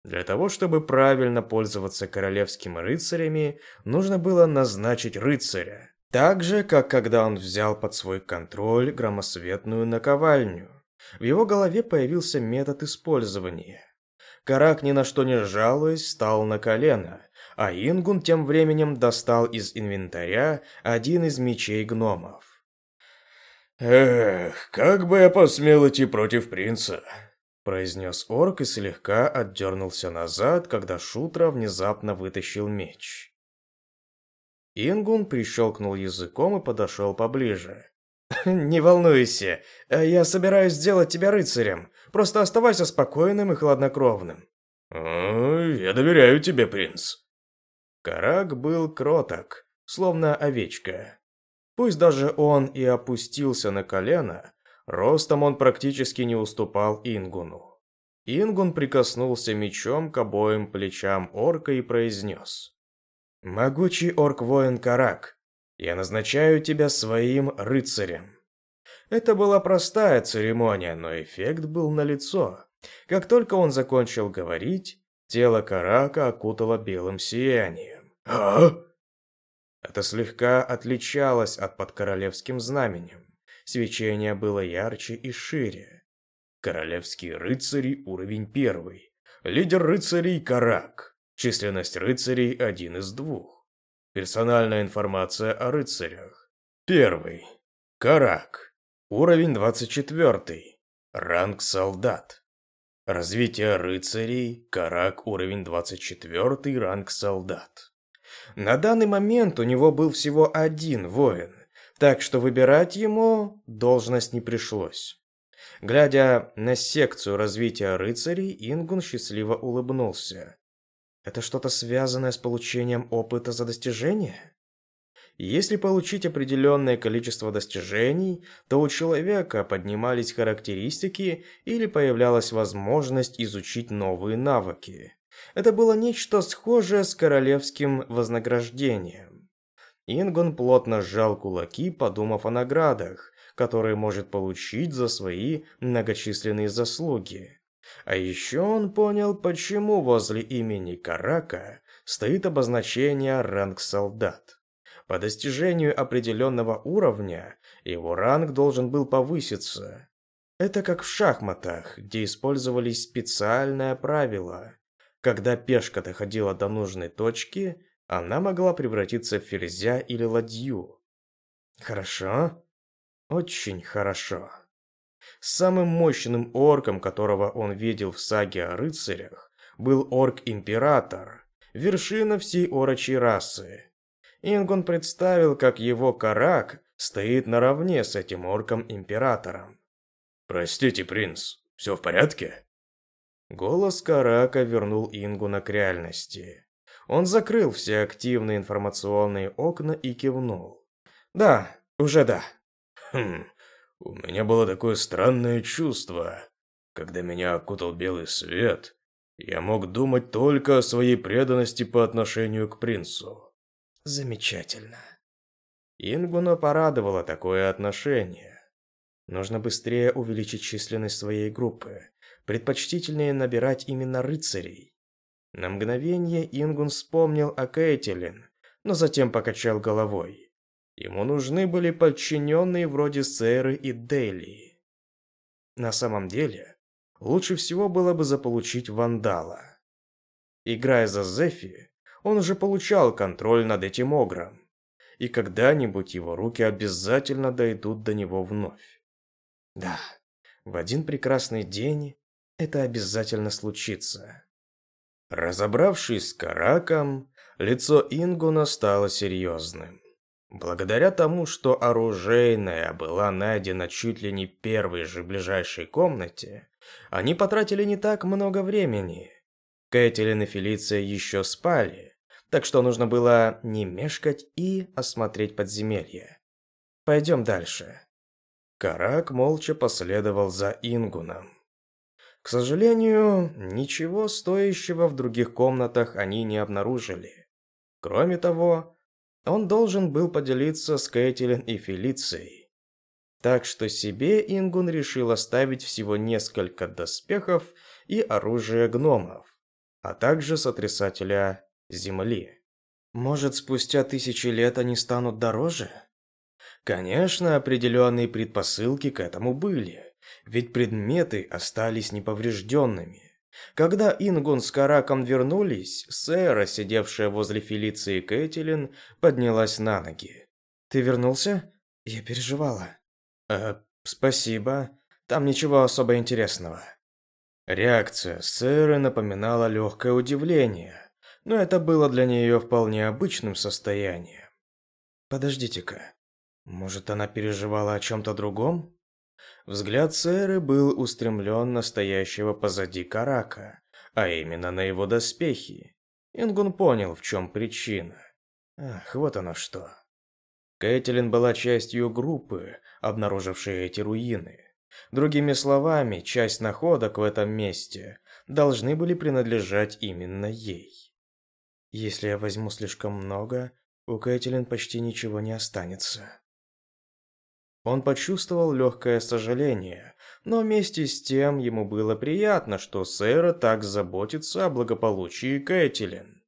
Для того, чтобы правильно пользоваться королевскими рыцарями, нужно было назначить рыцаря. Так же, как когда он взял под свой контроль громосветную наковальню. В его голове появился метод использования. Карак, ни на что не жалуясь, встал на колено, а Ингун тем временем достал из инвентаря один из мечей гномов. «Эх, как бы я посмел идти против принца!» произнес орк и слегка отдернулся назад, когда Шутра внезапно вытащил меч. Ингун прищелкнул языком и подошел поближе. «Не волнуйся, я собираюсь сделать тебя рыцарем. Просто оставайся спокойным и хладнокровным». «Я доверяю тебе, принц». Карак был кроток, словно овечка. Пусть даже он и опустился на колено, ростом он практически не уступал Ингуну. Ингун прикоснулся мечом к обоим плечам орка и произнес. «Могучий орк-воин Карак, я назначаю тебя своим рыцарем». Это была простая церемония, но эффект был налицо. Как только он закончил говорить, тело Карака окутало белым сиянием. «А?» Это слегка отличалось от под королевским знаменем. Свечение было ярче и шире. Королевские рыцари уровень первый. Лидер рыцарей Карак. Численность рыцарей один из двух. Персональная информация о рыцарях. Первый. Карак. Уровень 24. Ранг солдат. Развитие рыцарей. Карак. Уровень 24. Ранг солдат. На данный момент у него был всего один воин, так что выбирать ему должность не пришлось. Глядя на секцию развития рыцарей, Ингун счастливо улыбнулся. Это что-то связанное с получением опыта за достижение? Если получить определенное количество достижений, то у человека поднимались характеристики или появлялась возможность изучить новые навыки. Это было нечто схожее с королевским вознаграждением. Ингон плотно сжал кулаки, подумав о наградах, которые может получить за свои многочисленные заслуги. А еще он понял, почему возле имени Карака стоит обозначение «ранг солдат». По достижению определенного уровня его ранг должен был повыситься. Это как в шахматах, где использовались специальные правила. Когда пешка доходила до нужной точки, она могла превратиться в ферзя или ладью. Хорошо? Очень хорошо. Самым мощным орком, которого он видел в саге о рыцарях, был орк-император, вершина всей орочей расы. Ингон представил, как его карак стоит наравне с этим орком-императором. «Простите, принц, все в порядке?» Голос Карака вернул Ингуна к реальности. Он закрыл все активные информационные окна и кивнул. «Да, уже да». «Хм, у меня было такое странное чувство. Когда меня окутал белый свет, я мог думать только о своей преданности по отношению к принцу. Замечательно. Ингуна порадовало такое отношение. Нужно быстрее увеличить численность своей группы. Предпочтительнее набирать именно рыцарей. На мгновение Ингун вспомнил о Кейтилин, но затем покачал головой. Ему нужны были подчиненные вроде Сэры и Дейли. На самом деле, лучше всего было бы заполучить Вандала. Играя за Зефи, он уже получал контроль над этим Огром, и когда-нибудь его руки обязательно дойдут до него вновь. Да, в один прекрасный день это обязательно случится. Разобравшись с Караком, лицо Ингуна стало серьезным. Благодаря тому, что оружейная была найдена чуть ли не первой же ближайшей комнате, они потратили не так много времени. Кэтлин и Фелиция еще спали, так что нужно было не мешкать и осмотреть подземелье. Пойдем дальше. Карак молча последовал за Ингуном. К сожалению, ничего стоящего в других комнатах они не обнаружили. Кроме того, он должен был поделиться с Кэтлин и Фелицией. Так что себе Ингун решил оставить всего несколько доспехов и оружие гномов, а также сотрясателя земли. Может, спустя тысячи лет они станут дороже? Конечно, определенные предпосылки к этому были, ведь предметы остались неповрежденными. Когда Ингун с Караком вернулись, Сэра, сидевшая возле Фелиции Кэтлин, поднялась на ноги. «Ты вернулся? Я переживала». «Э, спасибо. Там ничего особо интересного». Реакция Сэры напоминала легкое удивление, но это было для нее вполне обычным состоянием. «Подождите-ка, может, она переживала о чем-то другом?» Взгляд Сэры был устремлен на стоящего позади Карака, а именно на его доспехи. Ингун понял, в чем причина. Ах, вот оно что. Кэтлин была частью группы, обнаружившей эти руины. Другими словами, часть находок в этом месте должны были принадлежать именно ей. Если я возьму слишком много, у Кэтлин почти ничего не останется. Он почувствовал легкое сожаление, но вместе с тем ему было приятно, что Сэра так заботится о благополучии Кэтлин.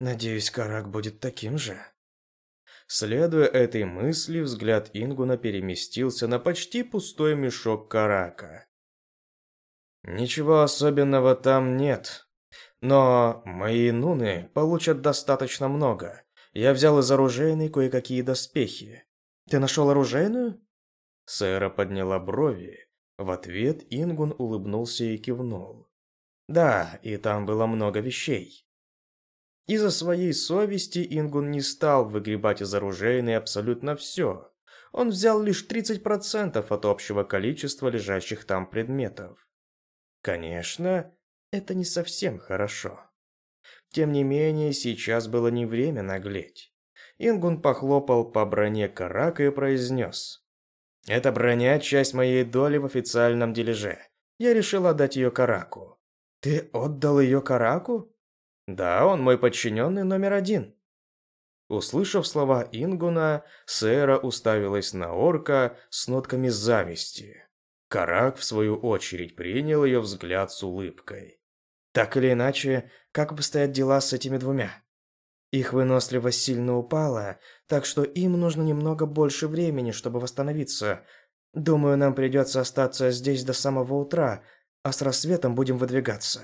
Надеюсь, Карак будет таким же. Следуя этой мысли, взгляд Ингуна переместился на почти пустой мешок Карака. Ничего особенного там нет, но мои нуны получат достаточно много. Я взял из оружейной кое-какие доспехи. Ты нашел оружейную? Сэра подняла брови. В ответ Ингун улыбнулся и кивнул. Да, и там было много вещей. Из-за своей совести Ингун не стал выгребать из оружейной абсолютно все. Он взял лишь 30% от общего количества лежащих там предметов. Конечно, это не совсем хорошо. Тем не менее, сейчас было не время наглеть. Ингун похлопал по броне Карака и произнес. «Эта броня – часть моей доли в официальном дележе. Я решил отдать ее Караку». «Ты отдал ее Караку?» «Да, он мой подчиненный номер один». Услышав слова Ингуна, Сэра уставилась на орка с нотками зависти. Карак, в свою очередь, принял ее взгляд с улыбкой. «Так или иначе, как обстоят дела с этими двумя?» Их выносливость сильно упала, так что им нужно немного больше времени, чтобы восстановиться. Думаю, нам придется остаться здесь до самого утра, а с рассветом будем выдвигаться.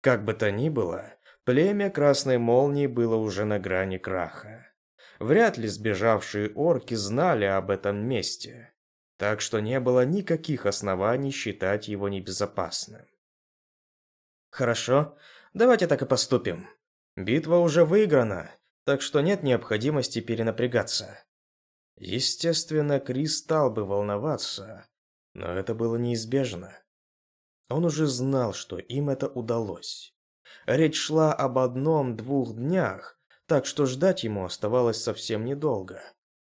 Как бы то ни было, племя Красной Молнии было уже на грани краха. Вряд ли сбежавшие орки знали об этом месте, так что не было никаких оснований считать его небезопасным. Хорошо, давайте так и поступим. Битва уже выиграна, так что нет необходимости перенапрягаться. Естественно, Крис стал бы волноваться, но это было неизбежно. Он уже знал, что им это удалось. Речь шла об одном-двух днях, так что ждать ему оставалось совсем недолго.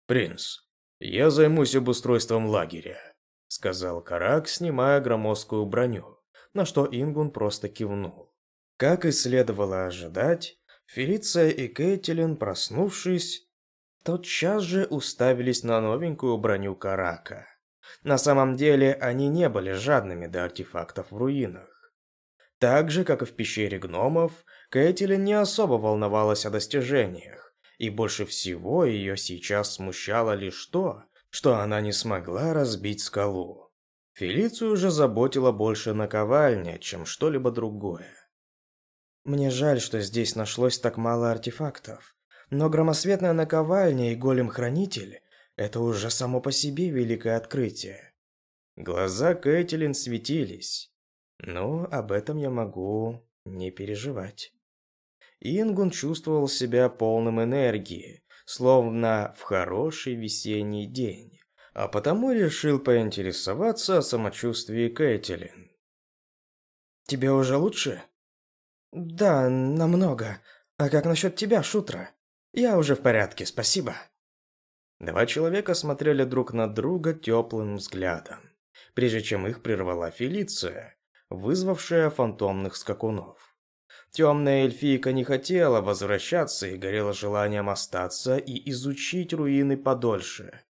«Принц, я займусь обустройством лагеря», — сказал Карак, снимая громоздкую броню, на что Ингун просто кивнул. Как и следовало ожидать, Фелиция и Кейтилин, проснувшись, тотчас же уставились на новенькую броню Карака. На самом деле, они не были жадными до артефактов в руинах. Так же, как и в пещере гномов, Кэтлин не особо волновалась о достижениях, и больше всего ее сейчас смущало лишь то, что она не смогла разбить скалу. Фелицию же заботила больше наковальня, чем что-либо другое. Мне жаль, что здесь нашлось так мало артефактов. Но громосветная наковальня и голем-хранитель – это уже само по себе великое открытие. Глаза Кэтлин светились. Но об этом я могу не переживать. Ингун чувствовал себя полным энергии, словно в хороший весенний день, а потому решил поинтересоваться о самочувствии Кэтлин. «Тебе уже лучше?» «Да, намного. А как насчет тебя, Шутра?» «Я уже в порядке, спасибо». Два человека смотрели друг на друга теплым взглядом, прежде чем их прервала Фелиция, вызвавшая фантомных скакунов. Темная эльфийка не хотела возвращаться и горела желанием остаться и изучить руины подольше.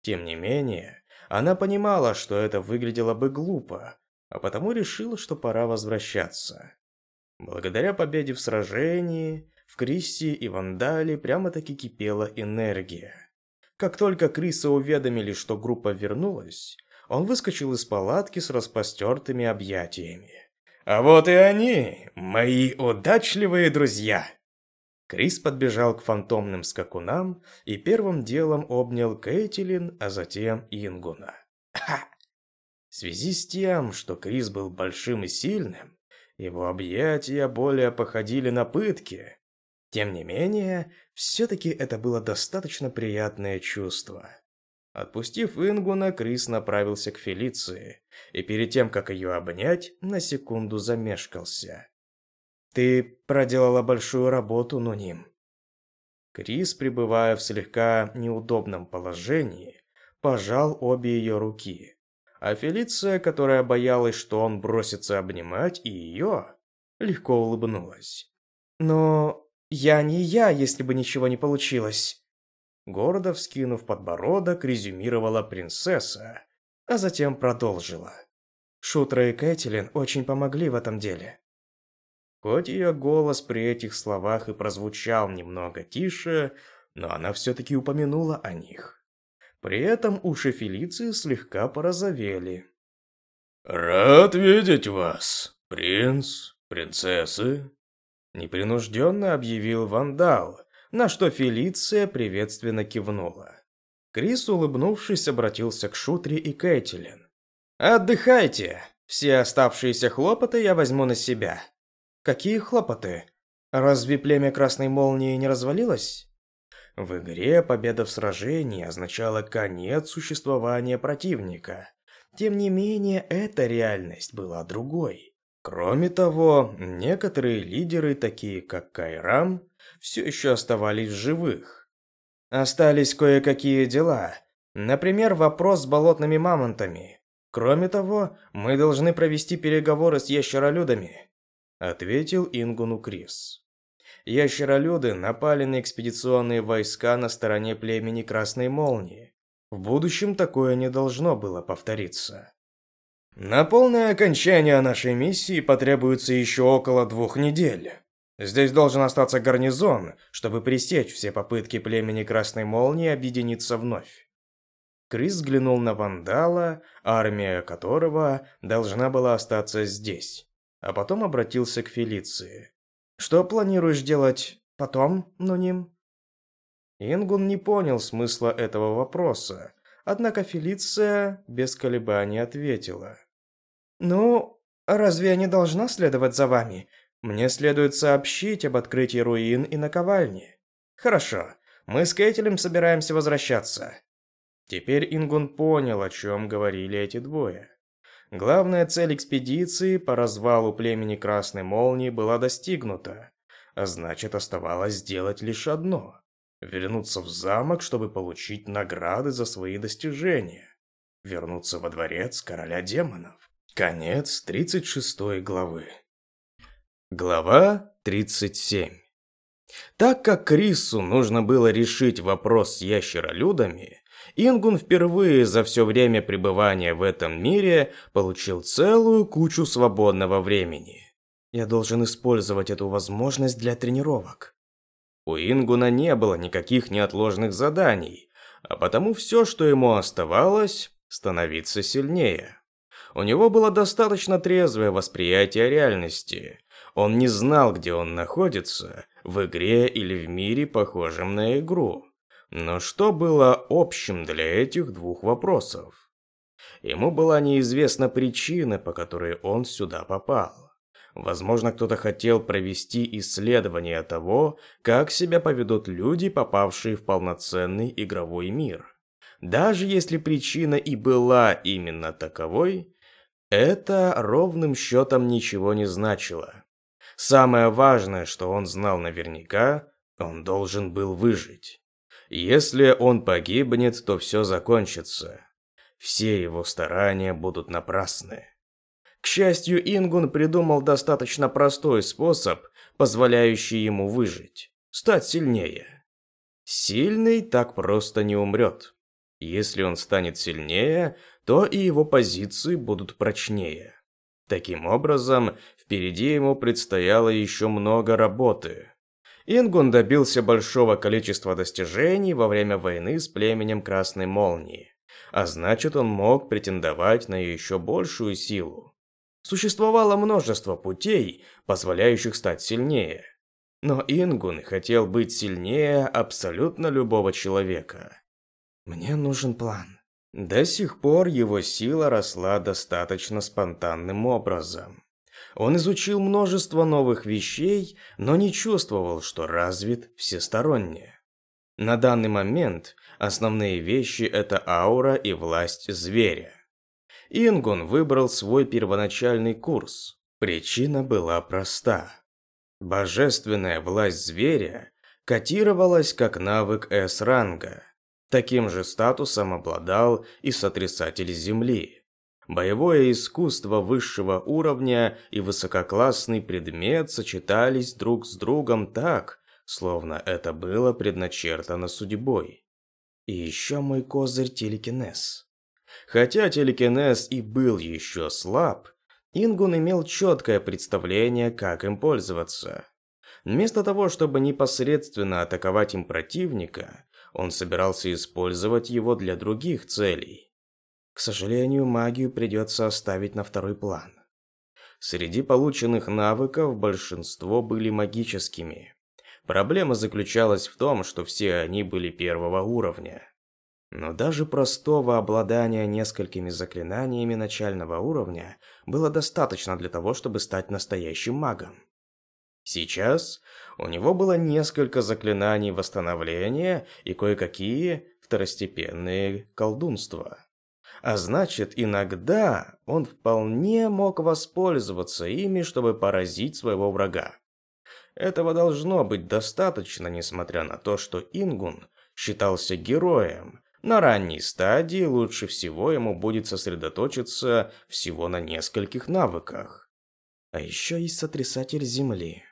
Тем не менее, она понимала, что это выглядело бы глупо, а потому решила, что пора возвращаться. Благодаря победе в сражении, в Криссе и Вандале прямо-таки кипела энергия. Как только Криса уведомили, что группа вернулась, он выскочил из палатки с распростертыми объятиями. «А вот и они, мои удачливые друзья!» Крис подбежал к фантомным скакунам и первым делом обнял Кейтилин, а затем Ингуна. Ха! В связи с тем, что Крис был большим и сильным, его объятия более походили на пытки. Тем не менее, все-таки это было достаточно приятное чувство. Отпустив Ингуна, Крис направился к Фелиции, и перед тем, как ее обнять, на секунду замешкался. «Ты проделала большую работу, Нуним». Крис, пребывая в слегка неудобном положении, пожал обе ее руки. А Фелиция, которая боялась, что он бросится обнимать и ее, легко улыбнулась. «Но я не я, если бы ничего не получилось». Гордо вскинув подбородок, резюмировала принцесса, а затем продолжила. Шутра и Кэтлин очень помогли в этом деле. Хоть ее голос при этих словах и прозвучал немного тише, но она все-таки упомянула о них. При этом уши Фелиции слегка порозовели. «Рад видеть вас, принц, принцессы!» Непринужденно объявил Вандал, на что Фелиция приветственно кивнула. Крис, улыбнувшись, обратился к Шутре и Кэтлин. «Отдыхайте. Все оставшиеся хлопоты я возьму на себя». «Какие хлопоты? Разве племя Красной Молнии не развалилось?» В игре победа в сражении означала конец существования противника. Тем не менее, эта реальность была другой. Кроме того, некоторые лидеры, такие как Кайрам, все еще оставались в живых. Остались кое-какие дела. Например, вопрос с болотными мамонтами. Кроме того, мы должны провести переговоры с ящеролюдами, ответил Ингуну Крис. Ящеролюды напали на экспедиционные войска на стороне племени Красной Молнии. В будущем такое не должно было повториться. На полное окончание нашей миссии потребуется еще около двух недель. Здесь должен остаться гарнизон, чтобы пресечь все попытки племени Красной Молнии объединиться вновь. Крис взглянул на Вандала, армия которого должна была остаться здесь, а потом обратился к Фелиции. «Что планируешь делать потом, Нуним?» Ингун не понял смысла этого вопроса, однако Фелиция без колебаний ответила. «Ну, разве я не должна следовать за вами? Мне следует сообщить об открытии руин и наковальни. Хорошо, мы с Кейтелем собираемся возвращаться. Теперь Ингун понял, о чем говорили эти двое. Главная цель экспедиции по развалу племени Красной Молнии была достигнута, а значит оставалось сделать лишь одно – вернуться в замок, чтобы получить награды за свои достижения. Вернуться во дворец короля демонов. Конец 36 главы. Глава 37 Так как Крису нужно было решить вопрос с ящеролюдами, Ингун впервые за все время пребывания в этом мире получил целую кучу свободного времени. Я должен использовать эту возможность для тренировок. У Ингуна не было никаких неотложных заданий, а потому все, что ему оставалось, становиться сильнее. У него было достаточно трезвое восприятие реальности, он не знал, где он находится, в игре или в мире, похожем на игру. Но что было общим для этих двух вопросов? Ему была неизвестна причина, по которой он сюда попал. Возможно, кто-то хотел провести исследование того, как себя поведут люди, попавшие в полноценный игровой мир. Даже если причина и была именно таковой, это ровным счетом ничего не значило. Самое важное, что он знал наверняка, он должен был выжить. Если он погибнет, то все закончится. Все его старания будут напрасны. К счастью, Ингун придумал достаточно простой способ, позволяющий ему выжить. Стать сильнее. Сильный так просто не умрет. Если он станет сильнее, то и его позиции будут прочнее. Таким образом, впереди ему предстояло еще много работы. Ингун добился большого количества достижений во время войны с племенем Красной Молнии, а значит он мог претендовать на еще большую силу. Существовало множество путей, позволяющих стать сильнее. Но Ингун хотел быть сильнее абсолютно любого человека. Мне нужен план. До сих пор его сила росла достаточно спонтанным образом. Он изучил множество новых вещей, но не чувствовал, что развит всесторонне. На данный момент основные вещи – это аура и власть зверя. Ингун выбрал свой первоначальный курс. Причина была проста. Божественная власть зверя котировалась как навык С-ранга. Таким же статусом обладал и сотрясатель земли. Боевое искусство высшего уровня и высококлассный предмет сочетались друг с другом так, словно это было предначертано судьбой. И еще мой козырь телекинез. Хотя телекинез и был еще слаб, Ингун имел четкое представление, как им пользоваться. Вместо того, чтобы непосредственно атаковать им противника, он собирался использовать его для других целей. К сожалению, магию придется оставить на второй план. Среди полученных навыков большинство были магическими. Проблема заключалась в том, что все они были первого уровня. Но даже простого обладания несколькими заклинаниями начального уровня было достаточно для того, чтобы стать настоящим магом. Сейчас у него было несколько заклинаний восстановления и кое-какие второстепенные колдунства. А значит, иногда он вполне мог воспользоваться ими, чтобы поразить своего врага. Этого должно быть достаточно, несмотря на то, что Ингун считался героем, на ранней стадии лучше всего ему будет сосредоточиться всего на нескольких навыках. А еще есть сотрясатель земли.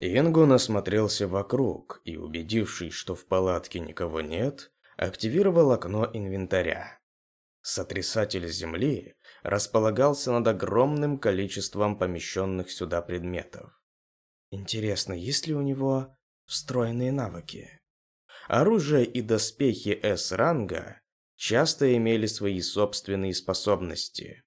Ингун осмотрелся вокруг и, убедившись, что в палатке никого нет, активировал окно инвентаря. Сотрясатель земли располагался над огромным количеством помещенных сюда предметов. Интересно, есть ли у него встроенные навыки? Оружие и доспехи С-ранга часто имели свои собственные способности.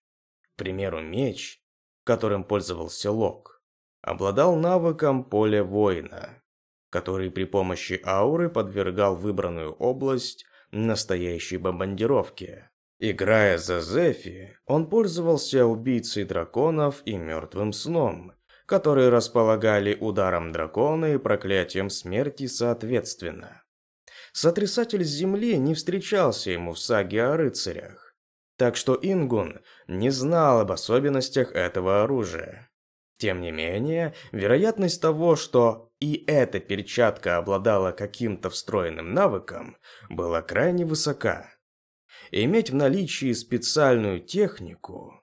К примеру, меч, которым пользовался Лок, обладал навыком поля воина, который при помощи ауры подвергал выбранную область настоящей бомбардировке. Играя за Зефи, он пользовался убийцей драконов и мертвым сном, которые располагали ударом дракона и проклятием смерти соответственно. Сотрясатель земли не встречался ему в саге о рыцарях. Так что Ингун не знал об особенностях этого оружия. Тем не менее, вероятность того, что и эта перчатка обладала каким-то встроенным навыком, была крайне высока. Иметь в наличии специальную технику,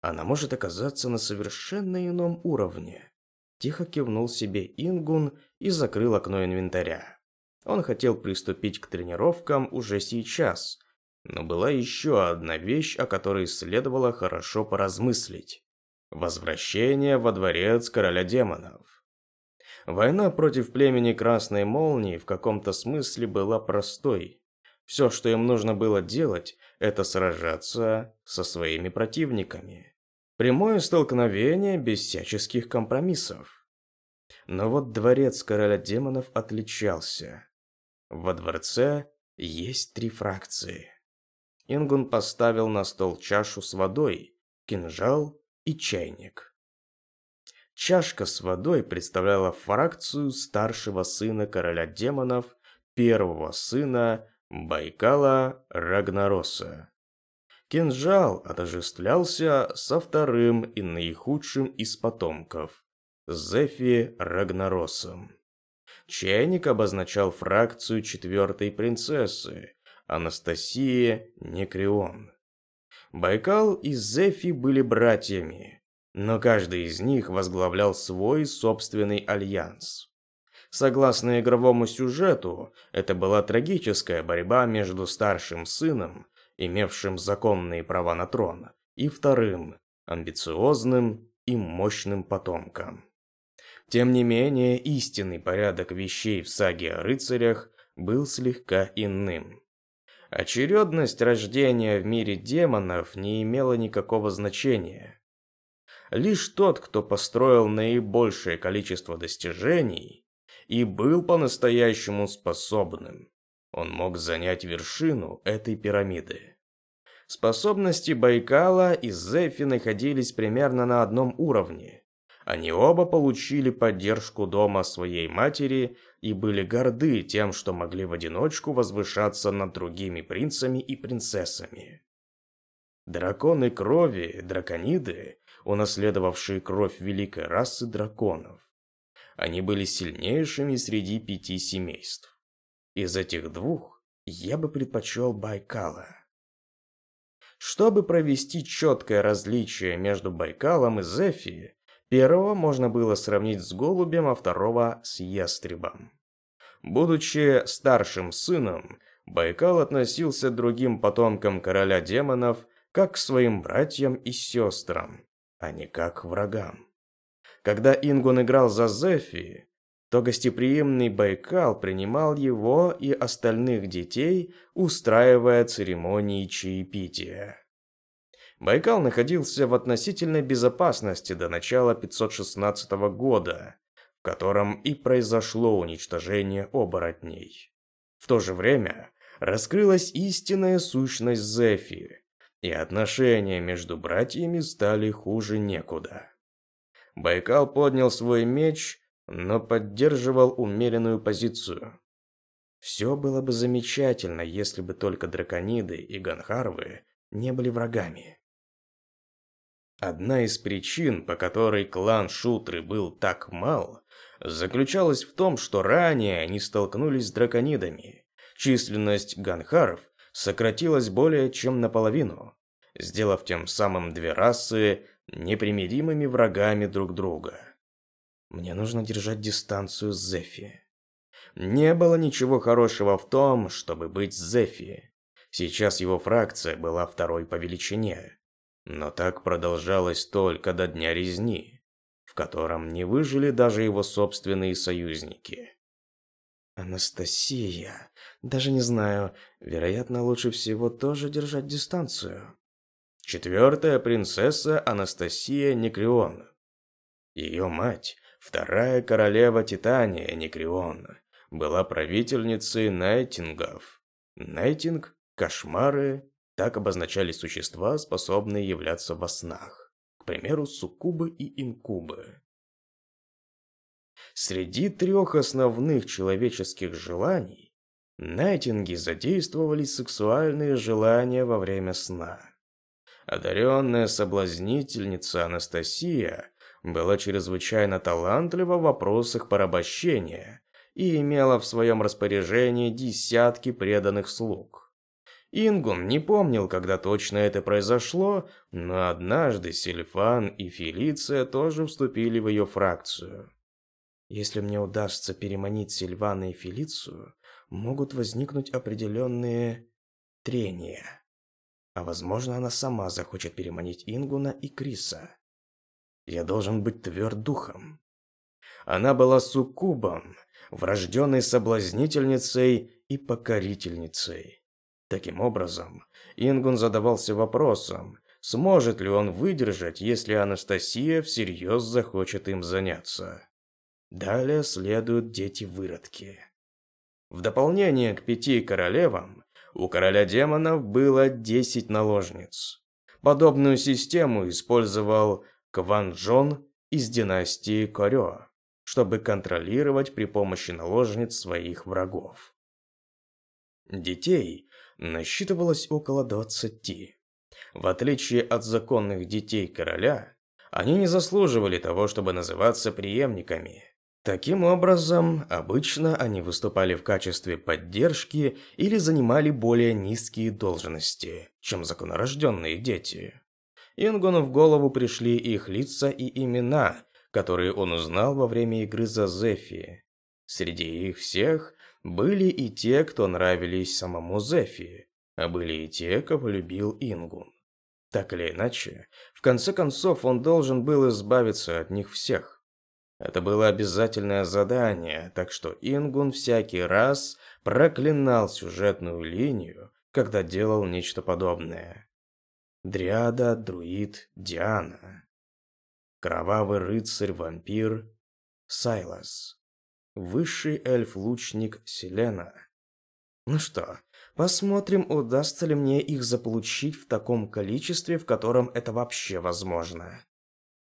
она может оказаться на совершенно ином уровне. Тихо кивнул себе Ингун и закрыл окно инвентаря. Он хотел приступить к тренировкам уже сейчас, но была еще одна вещь, о которой следовало хорошо поразмыслить. Возвращение во дворец короля демонов. Война против племени Красной Молнии в каком-то смысле была простой. Все, что им нужно было делать, это сражаться со своими противниками. Прямое столкновение без всяческих компромиссов. Но вот дворец короля демонов отличался. Во дворце есть три фракции. Ингун поставил на стол чашу с водой, кинжал и чайник. чашка с водой представляла фракцию старшего сына короля демонов, первого сына Байкала Рагнароса. Кинжал отождествлялся со вторым и наихудшим из потомков – Зефи Рагнаросом. Чайник обозначал фракцию четвертой принцессы – Анастасии Некрион. Байкал и Зефи были братьями, но каждый из них возглавлял свой собственный альянс. Согласно игровому сюжету, это была трагическая борьба между старшим сыном, имевшим законные права на трон, и вторым, амбициозным и мощным потомком. Тем не менее, истинный порядок вещей в саге о рыцарях был слегка иным. Очередность рождения в мире демонов не имела никакого значения. Лишь тот, кто построил наибольшее количество достижений и был по-настоящему способным, он мог занять вершину этой пирамиды. Способности Байкала и Зефи находились примерно на одном уровне. Они оба получили поддержку дома своей матери и были горды тем, что могли в одиночку возвышаться над другими принцами и принцессами. Драконы крови, дракониды, унаследовавшие кровь великой расы драконов. Они были сильнейшими среди пяти семейств. Из этих двух я бы предпочел Байкала. Чтобы провести четкое различие между Байкалом и Зефи, первого можно было сравнить с голубем, а второго с ястребом. Будучи старшим сыном, Байкал относился к другим потомкам короля демонов как к своим братьям и сестрам, а не как к врагам. Когда Ингун играл за Зефи, то гостеприимный Байкал принимал его и остальных детей, устраивая церемонии чаепития. Байкал находился в относительной безопасности до начала 516 года, в котором и произошло уничтожение оборотней. В то же время раскрылась истинная сущность Зефи, и отношения между братьями стали хуже некуда. Байкал поднял свой меч, но поддерживал умеренную позицию. Все было бы замечательно, если бы только дракониды и ганхарвы не были врагами. Одна из причин, по которой клан Шутры был так мал, заключалась в том, что ранее они столкнулись с драконидами. Численность ганхаров сократилась более чем наполовину, сделав тем самым две расы непримиримыми врагами друг друга. Мне нужно держать дистанцию с Зефи. Не было ничего хорошего в том, чтобы быть с Зефи. Сейчас его фракция была второй по величине. Но так продолжалось только до Дня Резни, в котором не выжили даже его собственные союзники. Анастасия. Даже не знаю. Вероятно, лучше всего тоже держать дистанцию. Четвертая принцесса Анастасия Некрион. Ее мать, вторая королева Титания Некрион, была правительницей Найтингов. Найтинг – кошмары, так обозначали существа, способные являться во снах. К примеру, суккубы и инкубы. Среди трех основных человеческих желаний Найтинги задействовали сексуальные желания во время сна. Одаренная соблазнительница Анастасия была чрезвычайно талантлива в вопросах порабощения и имела в своем распоряжении десятки преданных слуг. Ингун не помнил, когда точно это произошло, но однажды Сильфан и Фелиция тоже вступили в ее фракцию. Если мне удастся переманить Сильвана и Фелицию, могут возникнуть определенные трения. А возможно, она сама захочет переманить Ингуна и Криса. Я должен быть тверд духом. Она была суккубом, врожденной соблазнительницей и покорительницей. Таким образом, Ингун задавался вопросом, сможет ли он выдержать, если Анастасия всерьез захочет им заняться. Далее следуют дети-выродки. В дополнение к пяти королевам, у короля демонов было десять наложниц. Подобную систему использовал Кван Джон из династии Корё, чтобы контролировать при помощи наложниц своих врагов. Детей насчитывалось около двадцати. В отличие от законных детей короля, они не заслуживали того, чтобы называться преемниками. Таким образом, обычно они выступали в качестве поддержки или занимали более низкие должности, чем законорожденные дети. Ингону в голову пришли их лица и имена, которые он узнал во время игры за Зефи. Среди их всех были и те, кто нравились самому Зефи, а были и те, кого любил Ингун. Так или иначе, в конце концов он должен был избавиться от них всех. Это было обязательное задание, так что Ингун всякий раз проклинал сюжетную линию, когда делал нечто подобное. Дриада, друид, Диана. Кровавый рыцарь-вампир Сайлас. Высший эльф-лучник Селена. Ну что, посмотрим, удастся ли мне их заполучить в таком количестве, в котором это вообще возможно.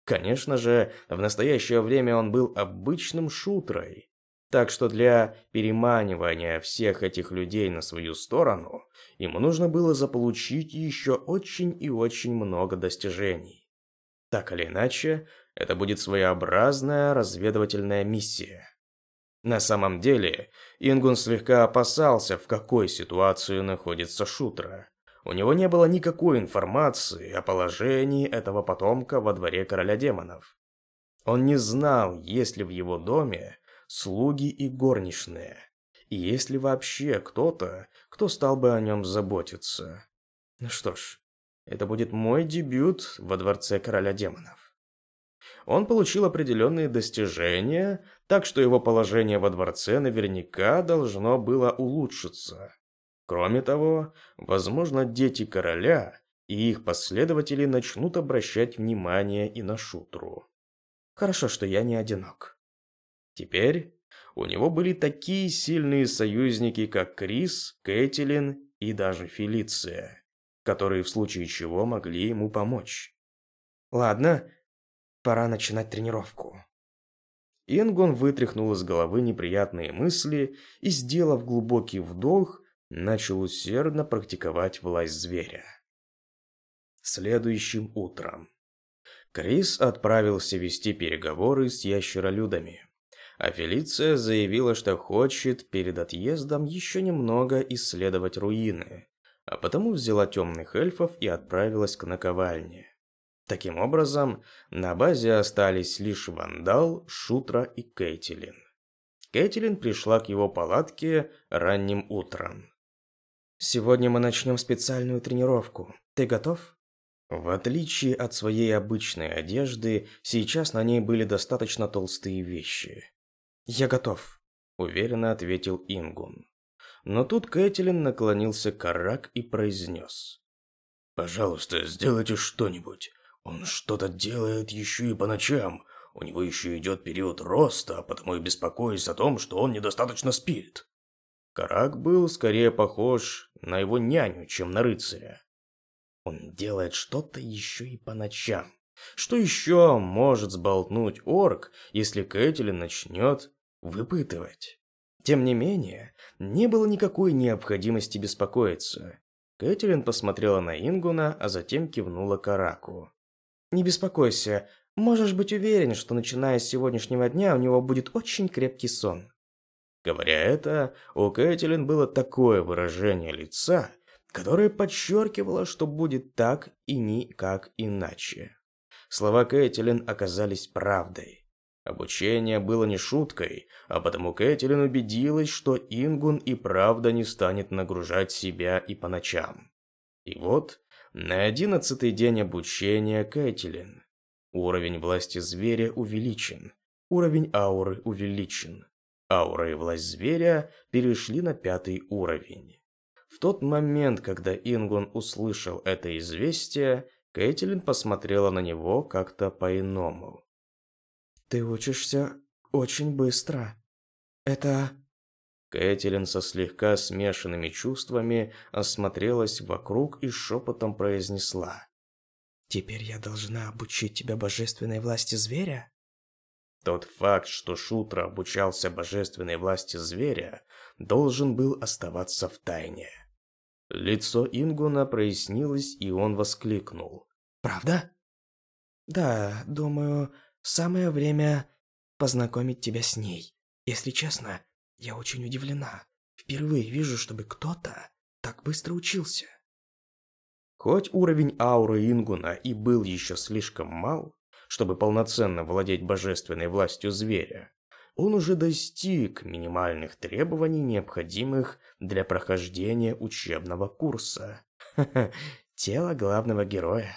Конечно же, в настоящее время он был обычным шутрой. Так что для переманивания всех этих людей на свою сторону, ему нужно было заполучить еще очень и очень много достижений. Так или иначе, это будет своеобразная разведывательная миссия. На самом деле, Ингун слегка опасался, в какой ситуации находится Шутра. У него не было никакой информации о положении этого потомка во дворе короля демонов. Он не знал, есть ли в его доме слуги и горничные, и есть ли вообще кто-то, кто стал бы о нем заботиться. Ну что ж, это будет мой дебют во дворце короля демонов. Он получил определенные достижения, так что его положение во дворце наверняка должно было улучшиться. Кроме того, возможно, дети короля и их последователи начнут обращать внимание и на Шутру. Хорошо, что я не одинок. Теперь у него были такие сильные союзники, как Крис, Кэтлин и даже Фелиция, которые в случае чего могли ему помочь. Ладно, пора начинать тренировку. Ингон вытряхнул из головы неприятные мысли и, сделав глубокий вдох, начал усердно практиковать власть зверя. Следующим утром Крис отправился вести переговоры с ящеролюдами, а Фелиция заявила, что хочет перед отъездом еще немного исследовать руины, а потому взяла темных эльфов и отправилась к наковальне. Таким образом, на базе остались лишь Вандал, Шутра и Кейтилин. Кейтилин пришла к его палатке ранним утром. Сегодня мы начнем специальную тренировку. Ты готов? В отличие от своей обычной одежды, сейчас на ней были достаточно толстые вещи. Я готов, уверенно ответил Ингун. Но тут Кэтлин наклонился к Арак и произнес. «Пожалуйста, сделайте что-нибудь. Он что-то делает еще и по ночам. У него еще идет период роста, потому и беспокоюсь о том, что он недостаточно спит». Карак был скорее похож на его няню, чем на рыцаря. Он делает что-то еще и по ночам. Что еще может сболтнуть орк, если Кэтлин начнет выпытывать? Тем не менее, не было никакой необходимости беспокоиться. Кэтлин посмотрела на Ингуна, а затем кивнула Караку. «Не беспокойся, можешь быть уверен, что начиная с сегодняшнего дня у него будет очень крепкий сон. Говоря это, у Кэтлин было такое выражение лица, которое подчеркивало, что будет так и никак иначе. Слова Кэтлин оказались правдой. Обучение было не шуткой, а потому Кэтлин убедилась, что Ингун и правда не станет нагружать себя и по ночам. И вот, на одиннадцатый день обучения Кэтлин. Уровень власти зверя увеличен, уровень ауры увеличен, Аура и власть зверя перешли на пятый уровень. В тот момент, когда Ингун услышал это известие, Кэтлин посмотрела на него как-то по-иному. «Ты учишься очень быстро. Это...» Кэтлин со слегка смешанными чувствами осмотрелась вокруг и шепотом произнесла. «Теперь я должна обучить тебя божественной власти зверя?» Тот факт, что Шутра обучался божественной власти зверя, должен был оставаться в тайне. Лицо Ингуна прояснилось, и он воскликнул. «Правда?» «Да, думаю, самое время познакомить тебя с ней. Если честно, я очень удивлена. Впервые вижу, чтобы кто-то так быстро учился». Хоть уровень ауры Ингуна и был еще слишком мал, чтобы полноценно владеть божественной властью зверя, он уже достиг минимальных требований, необходимых для прохождения учебного курса. Тело главного героя.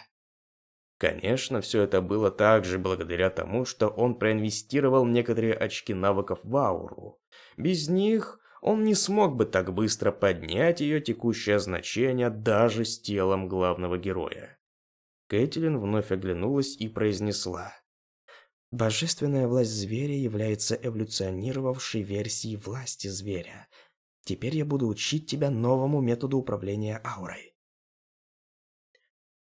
Конечно, все это было также благодаря тому, что он проинвестировал некоторые очки навыков в ауру. Без них он не смог бы так быстро поднять ее текущее значение даже с телом главного героя. Кэтлин вновь оглянулась и произнесла. Божественная власть зверя является эволюционировавшей версией власти зверя. Теперь я буду учить тебя новому методу управления аурой.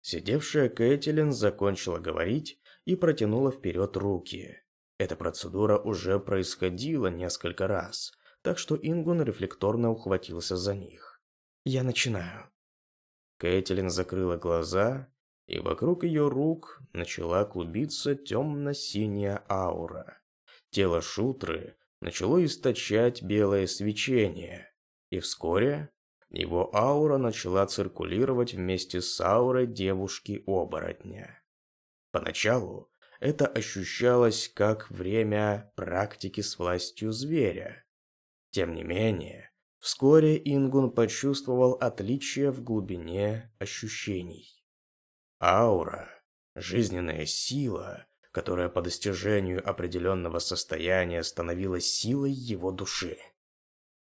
Сидевшая Кэтлин закончила говорить и протянула вперед руки. Эта процедура уже происходила несколько раз, так что Ингун рефлекторно ухватился за них. «Я начинаю». Кэтлин закрыла глаза и вокруг ее рук начала клубиться темно-синяя аура. Тело шутры начало источать белое свечение, и вскоре его аура начала циркулировать вместе с аурой девушки-оборотня. Поначалу это ощущалось как время практики с властью зверя. Тем не менее, вскоре Ингун почувствовал отличие в глубине ощущений. Аура – жизненная сила, которая по достижению определенного состояния становилась силой его души.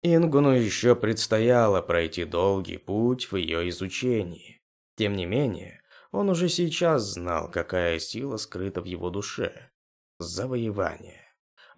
Ингуну еще предстояло пройти долгий путь в ее изучении. Тем не менее, он уже сейчас знал, какая сила скрыта в его душе. Завоевание.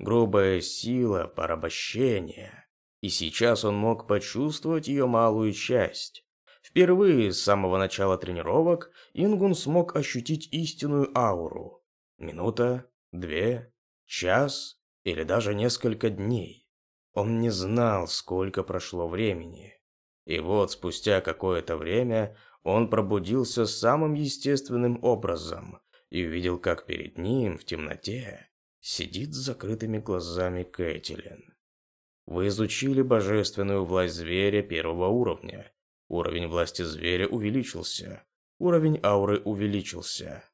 Грубая сила порабощения. И сейчас он мог почувствовать ее малую часть. Впервые с самого начала тренировок Ингун смог ощутить истинную ауру. Минута, две, час или даже несколько дней. Он не знал, сколько прошло времени. И вот спустя какое-то время он пробудился самым естественным образом и увидел, как перед ним в темноте сидит с закрытыми глазами Кэтлин. Вы изучили божественную власть зверя первого уровня Уровень власти зверя увеличился. Уровень ауры увеличился.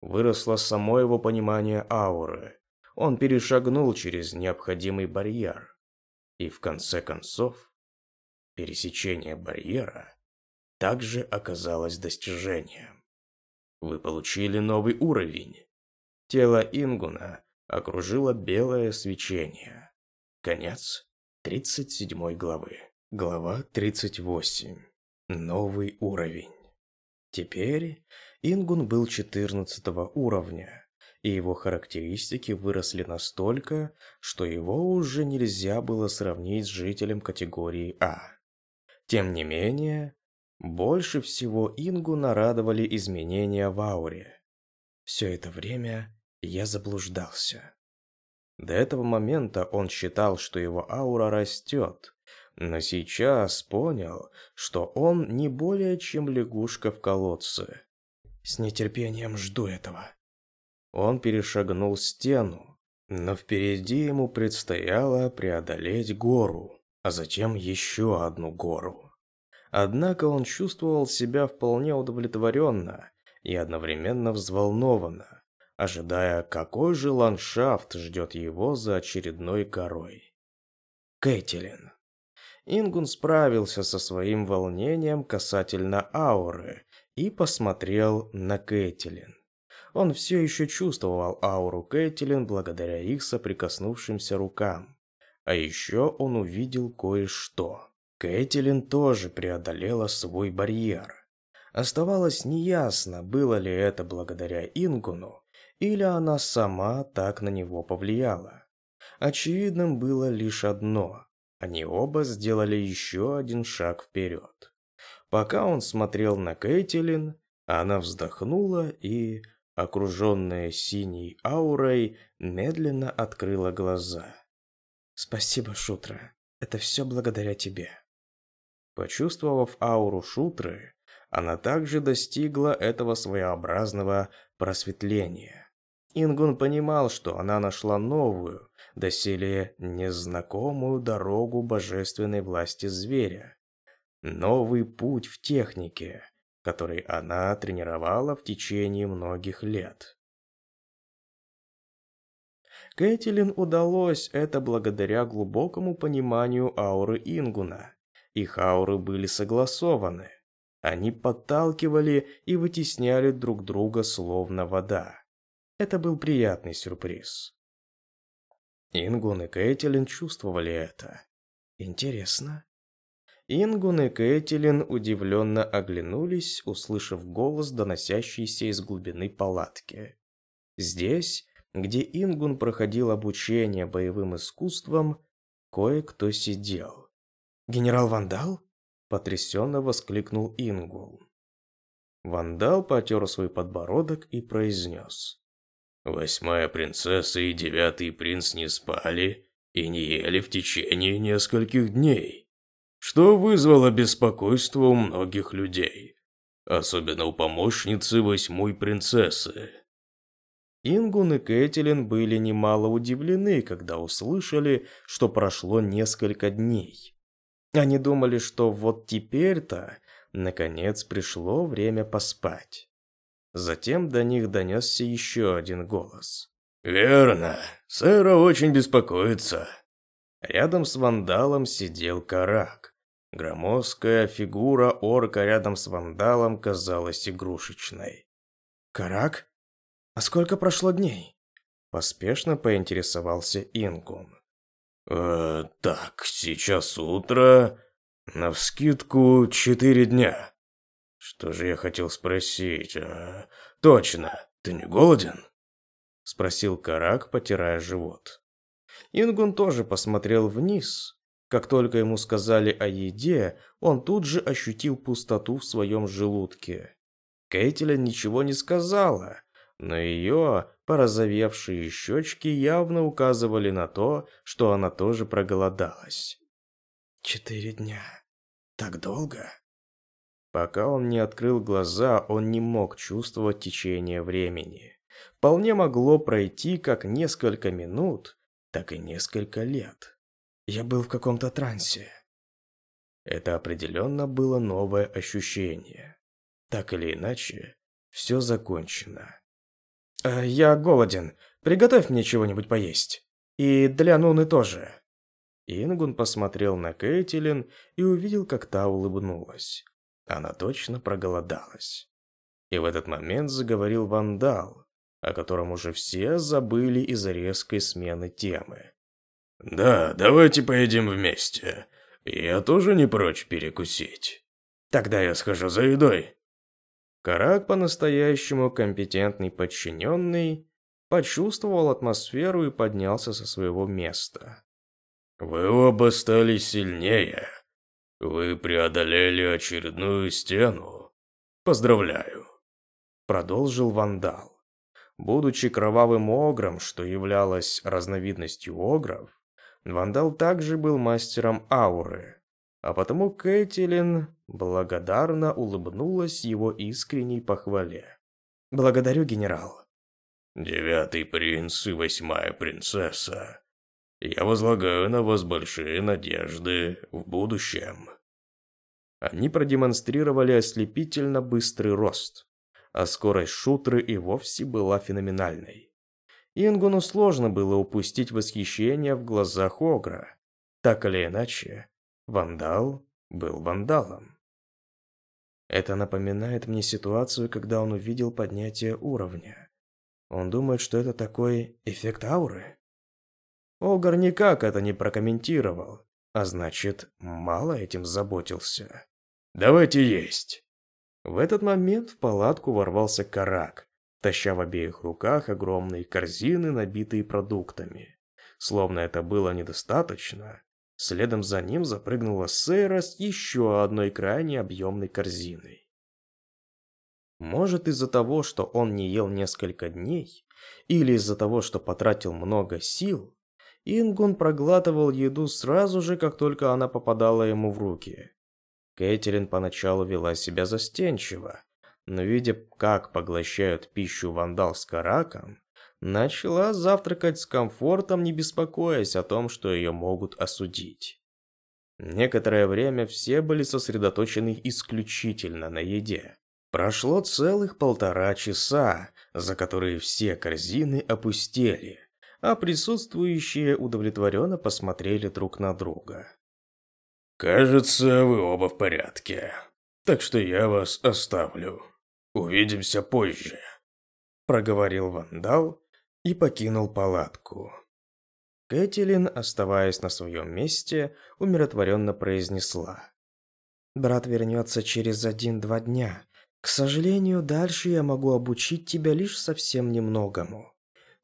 Выросло само его понимание ауры. Он перешагнул через необходимый барьер. И в конце концов, пересечение барьера также оказалось достижением. Вы получили новый уровень. Тело Ингуна окружило белое свечение. Конец 37 главы. Глава 38. Новый уровень. Теперь Ингун был 14 уровня, и его характеристики выросли настолько, что его уже нельзя было сравнить с жителем категории А. Тем не менее, больше всего Ингуна радовали изменения в ауре. Все это время я заблуждался. До этого момента он считал, что его аура растет, но сейчас понял, что он не более чем лягушка в колодце. С нетерпением жду этого. Он перешагнул стену, но впереди ему предстояло преодолеть гору, а затем еще одну гору. Однако он чувствовал себя вполне удовлетворенно и одновременно взволнованно, ожидая, какой же ландшафт ждет его за очередной горой. Кэтлин. Ингун справился со своим волнением касательно ауры и посмотрел на Кэтлин. Он все еще чувствовал ауру Кэтлин благодаря их соприкоснувшимся рукам. А еще он увидел кое-что. Кэтлин тоже преодолела свой барьер. Оставалось неясно, было ли это благодаря Ингуну, или она сама так на него повлияла. Очевидным было лишь одно. Они оба сделали еще один шаг вперед. Пока он смотрел на Кэтлин, она вздохнула и окруженная синей аурой, медленно открыла глаза. «Спасибо, Шутра. Это все благодаря тебе». Почувствовав ауру Шутры, она также достигла этого своеобразного просветления. Ингун понимал, что она нашла новую, доселе незнакомую дорогу божественной власти зверя. Новый путь в технике, который она тренировала в течение многих лет. Кэтлин удалось это благодаря глубокому пониманию ауры Ингуна. Их ауры были согласованы. Они подталкивали и вытесняли друг друга словно вода. Это был приятный сюрприз. Ингун и Кэтлин чувствовали это. Интересно. Ингун и Кэтлин удивленно оглянулись, услышав голос, доносящийся из глубины палатки. Здесь, где Ингун проходил обучение боевым искусствам, кое-кто сидел. «Генерал Вандал?» Потрясенно воскликнул Ингул. Вандал потер свой подбородок и произнес. «Восьмая принцесса и девятый принц не спали и не ели в течение нескольких дней, что вызвало беспокойство у многих людей, особенно у помощницы восьмой принцессы». Ингун и Кэтлин были немало удивлены, когда услышали, что прошло несколько дней. Они думали, что вот теперь-то, наконец, пришло время поспать. Затем до них донесся еще один голос. «Верно. Сэра очень беспокоится». Рядом с вандалом сидел Карак. Громоздкая фигура орка рядом с вандалом казалась игрушечной. «Карак? А сколько прошло дней?» Поспешно поинтересовался Ингун. «Э, так, сейчас утро. Навскидку четыре дня. Что же я хотел спросить? А, точно, ты не голоден?» Спросил Карак, потирая живот. Ингун тоже посмотрел вниз. Как только ему сказали о еде, он тут же ощутил пустоту в своем желудке. Кейтиля ничего не сказала, но ее порозовевшие щечки явно указывали на то, что она тоже проголодалась. «Четыре дня. Так долго?» Пока он не открыл глаза, он не мог чувствовать течение времени. Вполне могло пройти как несколько минут, так и несколько лет. Я был в каком-то трансе. Это определенно было новое ощущение. Так или иначе, все закончено. Э, «Я голоден. Приготовь мне чего-нибудь поесть. И для Нуны тоже». Ингун посмотрел на Кейтилин и увидел, как та улыбнулась. Она точно проголодалась. И в этот момент заговорил Вандал, о котором уже все забыли из-за резкой смены темы. «Да, давайте поедим вместе. Я тоже не прочь перекусить. Тогда я схожу за едой». Карак, по-настоящему компетентный подчиненный, почувствовал атмосферу и поднялся со своего места. «Вы оба стали сильнее. Вы преодолели очередную стену. Поздравляю!» Продолжил Вандал. Будучи кровавым огром, что являлось разновидностью огров, Вандал также был мастером ауры, а потому Кэтлин благодарно улыбнулась его искренней похвале. «Благодарю, генерал». «Девятый принц и восьмая принцесса. Я возлагаю на вас большие надежды в будущем». Они продемонстрировали ослепительно быстрый рост, а скорость шутры и вовсе была феноменальной. Ингуну сложно было упустить восхищение в глазах Огра. Так или иначе, Вандал был вандалом. Это напоминает мне ситуацию, когда он увидел поднятие уровня. Он думает, что это такой эффект ауры. Огар никак это не прокомментировал, а значит, мало этим заботился. «Давайте есть!» В этот момент в палатку ворвался карак, таща в обеих руках огромные корзины, набитые продуктами. Словно это было недостаточно, Следом за ним запрыгнула Сейра с еще одной крайне объемной корзиной. Может из-за того, что он не ел несколько дней, или из-за того, что потратил много сил, Ингун проглатывал еду сразу же, как только она попадала ему в руки. Кэтлин поначалу вела себя застенчиво, но видя, как поглощают пищу вандал с караком, начала завтракать с комфортом, не беспокоясь о том, что ее могут осудить. Некоторое время все были сосредоточены исключительно на еде. Прошло целых полтора часа, за которые все корзины опустели, а присутствующие удовлетворенно посмотрели друг на друга. «Кажется, вы оба в порядке, так что я вас оставлю. Увидимся позже», — проговорил вандал и покинул палатку. Кэтлин, оставаясь на своем месте, умиротворенно произнесла. «Брат вернется через один-два дня. К сожалению, дальше я могу обучить тебя лишь совсем немногому.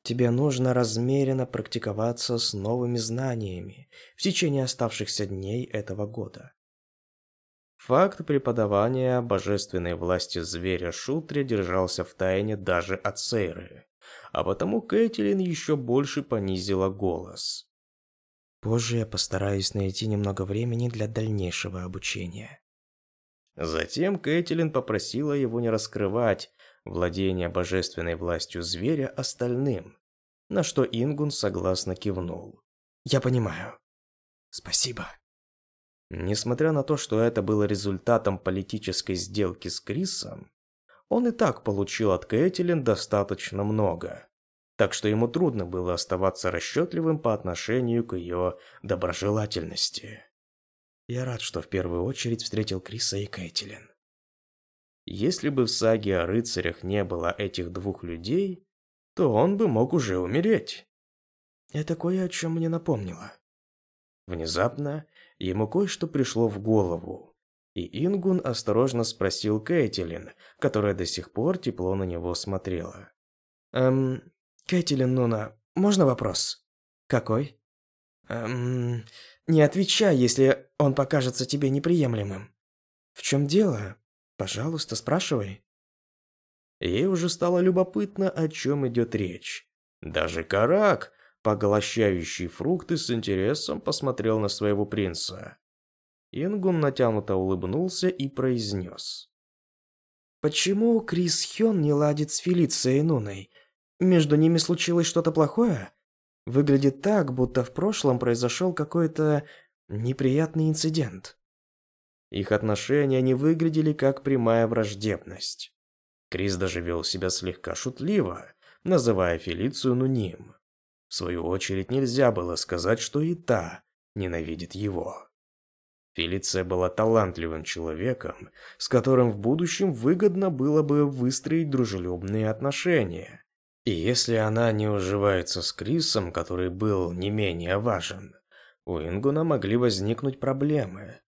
Тебе нужно размеренно практиковаться с новыми знаниями в течение оставшихся дней этого года. Факт преподавания божественной власти зверя Шутре держался в тайне даже от Сейры, а потому Кэтлин еще больше понизила голос. Позже я постараюсь найти немного времени для дальнейшего обучения. Затем Кэтлин попросила его не раскрывать владение божественной властью зверя остальным, на что Ингун согласно кивнул. «Я понимаю. Спасибо». Несмотря на то, что это было результатом политической сделки с Крисом, он и так получил от Кэтлин достаточно много, так что ему трудно было оставаться расчетливым по отношению к ее доброжелательности. Я рад, что в первую очередь встретил Криса и Кэтлин. Если бы в саге о рыцарях не было этих двух людей, то он бы мог уже умереть. Это кое о чем мне напомнило. Внезапно ему кое-что пришло в голову, и Ингун осторожно спросил Кэтлин, которая до сих пор тепло на него смотрела. «Эм, Кэтлин Нуна, можно вопрос?» «Какой?» «Эм, не отвечай, если он покажется тебе неприемлемым. В чем дело? Пожалуйста, спрашивай. Ей уже стало любопытно, о чем идет речь. Даже Карак, поглощающий фрукты, с интересом посмотрел на своего принца. Ингун натянуто улыбнулся и произнес. «Почему Крис Хён не ладит с Фелицией Нуной? Между ними случилось что-то плохое?» Выглядит так, будто в прошлом произошел какой-то неприятный инцидент. Их отношения не выглядели как прямая враждебность. Крис даже вел себя слегка шутливо, называя Фелицию Нуним. В свою очередь нельзя было сказать, что и та ненавидит его. Фелиция была талантливым человеком, с которым в будущем выгодно было бы выстроить дружелюбные отношения. И если она не уживается с Крисом, который был не менее важен, у Ингуна могли возникнуть проблемы.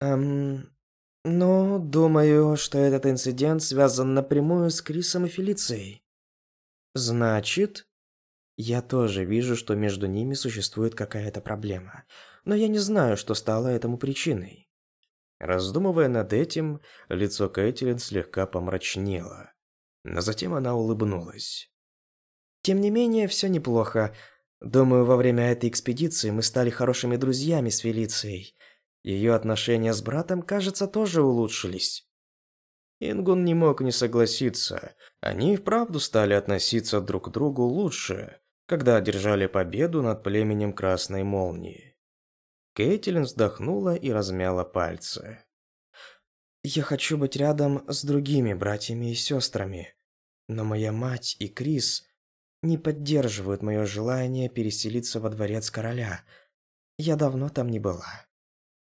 Эм, но думаю, что этот инцидент связан напрямую с Крисом и Фелицией. Значит, я тоже вижу, что между ними существует какая-то проблема, но я не знаю, что стало этому причиной. Раздумывая над этим, лицо Кэтлин слегка помрачнело. Но затем она улыбнулась. Тем не менее, все неплохо. Думаю, во время этой экспедиции мы стали хорошими друзьями с Фелицией. Ее отношения с братом, кажется, тоже улучшились. Ингун не мог не согласиться. Они и вправду стали относиться друг к другу лучше, когда одержали победу над племенем Красной Молнии. Кейтилин вздохнула и размяла пальцы. Я хочу быть рядом с другими братьями и сестрами, но моя мать и Крис не поддерживают мое желание переселиться во дворец короля. Я давно там не была.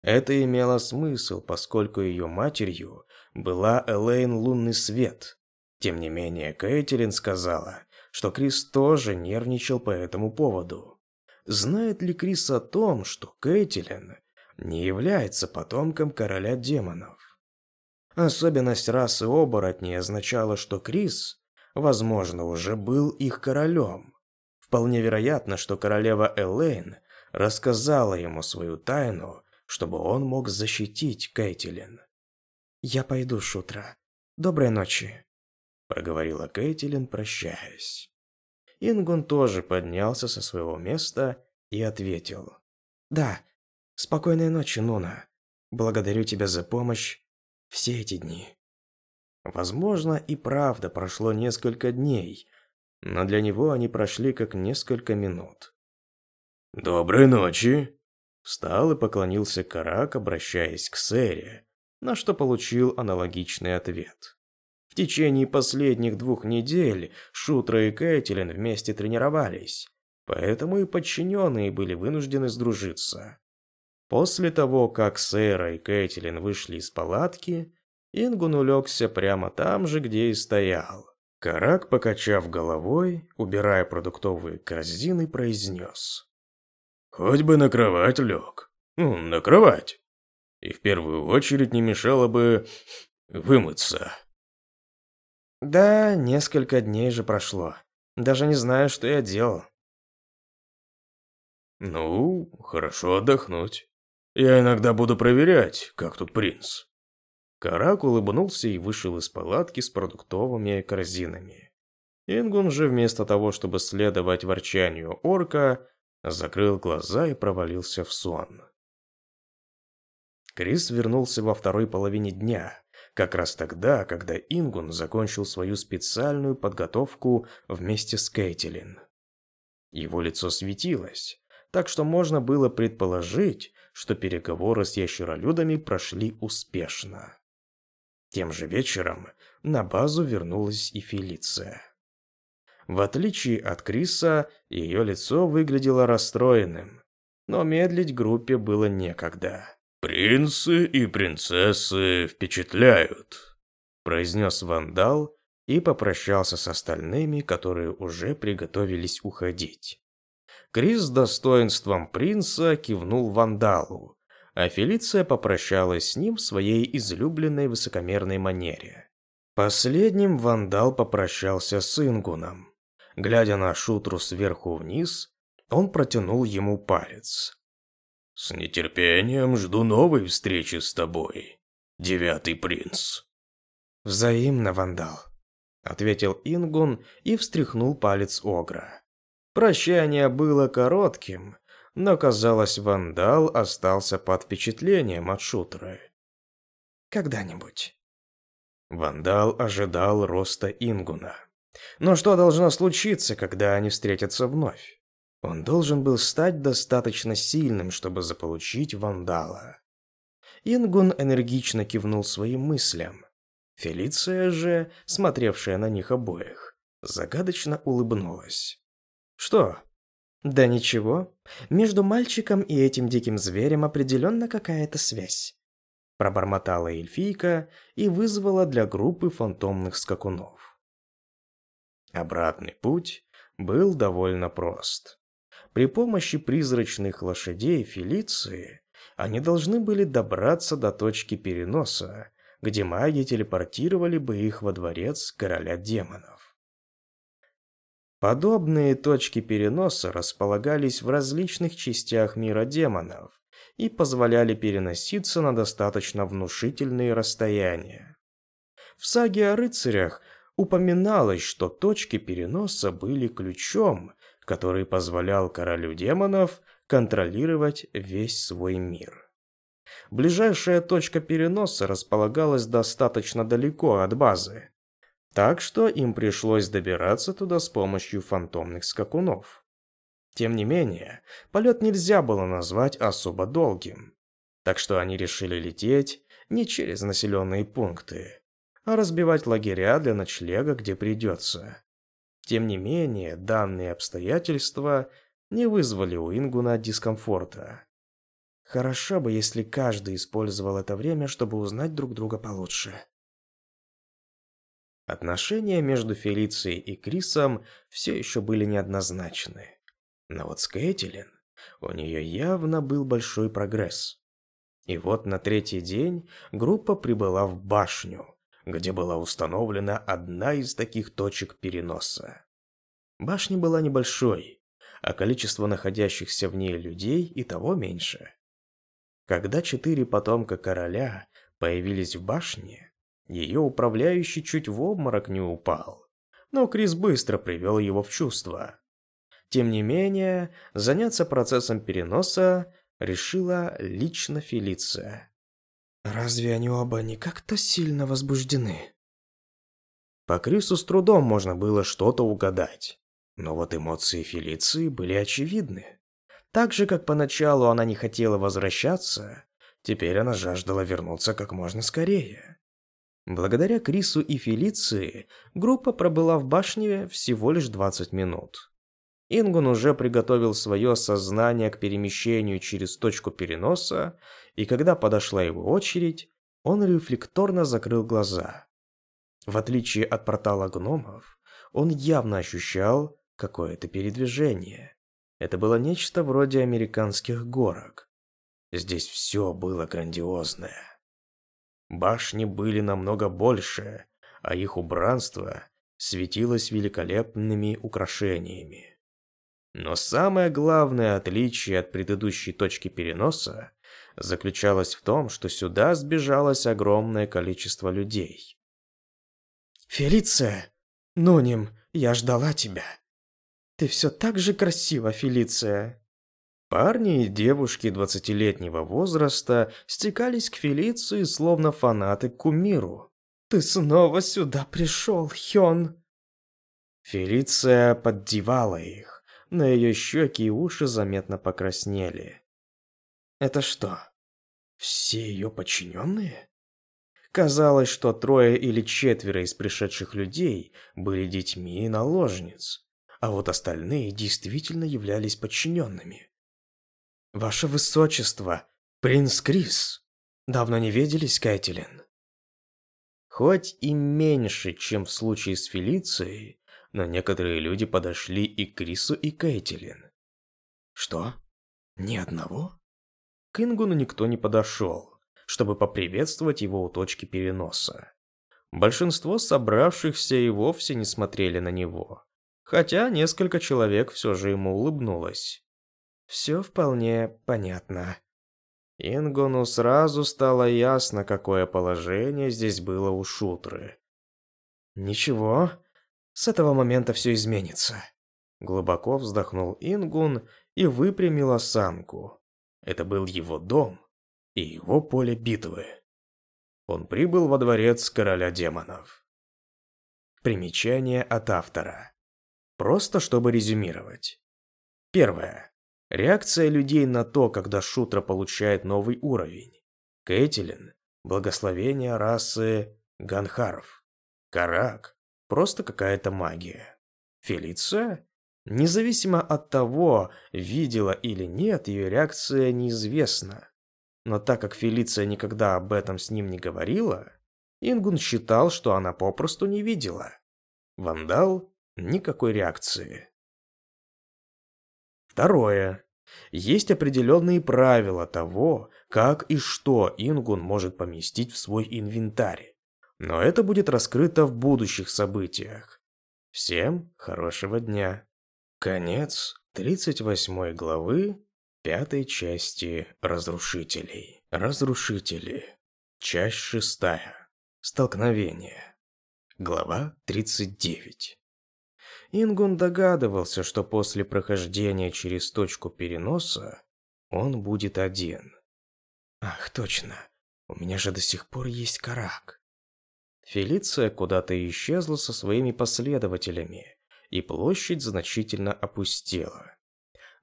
Это имело смысл, поскольку ее матерью была Элейн Лунный Свет. Тем не менее, Кэтлин сказала, что Крис тоже нервничал по этому поводу. Знает ли Крис о том, что Кэтлин не является потомком короля демонов? Особенность расы оборотней означала, что Крис, возможно, уже был их королем. Вполне вероятно, что королева Элейн рассказала ему свою тайну, чтобы он мог защитить Кейтилин. «Я пойду, Шутра. Доброй ночи», — проговорила Кейтилин, прощаясь. Ингун тоже поднялся со своего места и ответил. «Да, спокойной ночи, Нуна. Благодарю тебя за помощь все эти дни». Возможно, и правда прошло несколько дней, но для него они прошли как несколько минут. «Доброй ночи!» Встал и поклонился Карак, обращаясь к Сэре, на что получил аналогичный ответ. В течение последних двух недель Шутра и Кэтлин вместе тренировались, поэтому и подчиненные были вынуждены сдружиться. После того, как Сэра и Кэтлин вышли из палатки, Ингун улегся прямо там же, где и стоял. Карак, покачав головой, убирая продуктовые корзины, произнес. «Хоть бы на кровать лег. Ну, на кровать. И в первую очередь не мешало бы вымыться». «Да, несколько дней же прошло. Даже не знаю, что я делал». «Ну, хорошо отдохнуть. Я иногда буду проверять, как тут принц». Карак улыбнулся и вышел из палатки с продуктовыми корзинами. Ингун же вместо того, чтобы следовать ворчанию орка, закрыл глаза и провалился в сон. Крис вернулся во второй половине дня, как раз тогда, когда Ингун закончил свою специальную подготовку вместе с Кейтилин. Его лицо светилось, так что можно было предположить, что переговоры с ящеролюдами прошли успешно. Тем же вечером на базу вернулась и Фелиция. В отличие от Криса, ее лицо выглядело расстроенным, но медлить группе было некогда. «Принцы и принцессы впечатляют», – произнес Вандал и попрощался с остальными, которые уже приготовились уходить. Крис с достоинством принца кивнул Вандалу, а Фелиция попрощалась с ним в своей излюбленной высокомерной манере. Последним вандал попрощался с Ингуном. Глядя на Шутру сверху вниз, он протянул ему палец. «С нетерпением жду новой встречи с тобой, девятый принц». «Взаимно, вандал», — ответил Ингун и встряхнул палец Огра. Прощание было коротким, но, казалось, вандал остался под впечатлением от шутеры. Когда-нибудь. Вандал ожидал роста Ингуна. Но что должно случиться, когда они встретятся вновь? Он должен был стать достаточно сильным, чтобы заполучить вандала. Ингун энергично кивнул своим мыслям. Фелиция же, смотревшая на них обоих, загадочно улыбнулась. «Что, да ничего, между мальчиком и этим диким зверем определенно какая-то связь. Пробормотала эльфийка и вызвала для группы фантомных скакунов. Обратный путь был довольно прост. При помощи призрачных лошадей Фелиции они должны были добраться до точки переноса, где маги телепортировали бы их во дворец короля демонов. Подобные точки переноса располагались в различных частях мира демонов и позволяли переноситься на достаточно внушительные расстояния. В саге о рыцарях упоминалось, что точки переноса были ключом, который позволял королю демонов контролировать весь свой мир. Ближайшая точка переноса располагалась достаточно далеко от базы, так что им пришлось добираться туда с помощью фантомных скакунов. Тем не менее, полет нельзя было назвать особо долгим, так что они решили лететь не через населенные пункты, а разбивать лагеря для ночлега, где придется. Тем не менее, данные обстоятельства не вызвали у Ингуна дискомфорта. Хорошо бы, если каждый использовал это время, чтобы узнать друг друга получше. Отношения между Фелицией и Крисом все еще были неоднозначны. Но вот с Кэтлин у нее явно был большой прогресс. И вот на третий день группа прибыла в башню, где была установлена одна из таких точек переноса. Башня была небольшой, а количество находящихся в ней людей и того меньше. Когда четыре потомка короля появились в башне, Ее управляющий чуть в обморок не упал, но Крис быстро привел его в чувство. Тем не менее, заняться процессом переноса решила лично Фелиция. Разве они оба не как-то сильно возбуждены? По Крису с трудом можно было что-то угадать. Но вот эмоции Фелиции были очевидны. Так же, как поначалу она не хотела возвращаться, теперь она жаждала вернуться как можно скорее. Благодаря Крису и Фелиции группа пробыла в башне всего лишь 20 минут. Ингун уже приготовил свое сознание к перемещению через точку переноса, и когда подошла его очередь, он рефлекторно закрыл глаза. В отличие от портала гномов, он явно ощущал какое-то передвижение. Это было нечто вроде американских горок. Здесь все было грандиозное. Башни были намного больше, а их убранство светилось великолепными украшениями. Но самое главное отличие от предыдущей точки переноса заключалось в том, что сюда сбежалось огромное количество людей. «Фелиция! Нуним, я ждала тебя!» «Ты все так же красива, Фелиция!» Парни и девушки двадцатилетнего возраста стекались к Фелиции, словно фанаты к кумиру. «Ты снова сюда пришел, Хён!» Фелиция поддевала их. На ее щеки и уши заметно покраснели. «Это что, все ее подчиненные?» Казалось, что трое или четверо из пришедших людей были детьми и наложниц, а вот остальные действительно являлись подчиненными. «Ваше Высочество, принц Крис, давно не виделись, Кэтлин?» Хоть и меньше, чем в случае с Фелицией, но некоторые люди подошли и к Крису, и Кэтлин. «Что? Ни одного?» К Ингуну никто не подошел чтобы поприветствовать его у точки переноса. Большинство собравшихся и вовсе не смотрели на него, хотя несколько человек все же ему улыбнулось. Все вполне понятно. Ингону сразу стало ясно, какое положение здесь было у Шутры. «Ничего, с этого момента все изменится». Глубоко вздохнул Ингун и выпрямил осанку. Это был его дом, и его поле битвы. Он прибыл во дворец короля демонов. Примечание от автора. Просто чтобы резюмировать. Первое. Реакция людей на то, когда Шутра получает новый уровень. Кейтилин – благословение расы Ганхаров. Карак – просто какая-то магия. Фелиция? Независимо от того, видела или нет, ее реакция неизвестна. Но так как Фелиция никогда об этом с ним не говорила, Ингун считал, что она попросту не видела. Вандал – никакой реакции. Второе. Есть определенные правила того, как и что Ингун может поместить в свой инвентарь. Но это будет раскрыто в будущих событиях. Всем хорошего дня. Конец 38 главы пятой части Разрушителей. Разрушители. Часть шестая. Столкновение. Глава 39. Ингун догадывался, что после прохождения через точку переноса он будет один. Ах, точно. У меня же до сих пор есть карак. Фелиция куда-то исчезла со своими последователями, и площадь значительно опустела.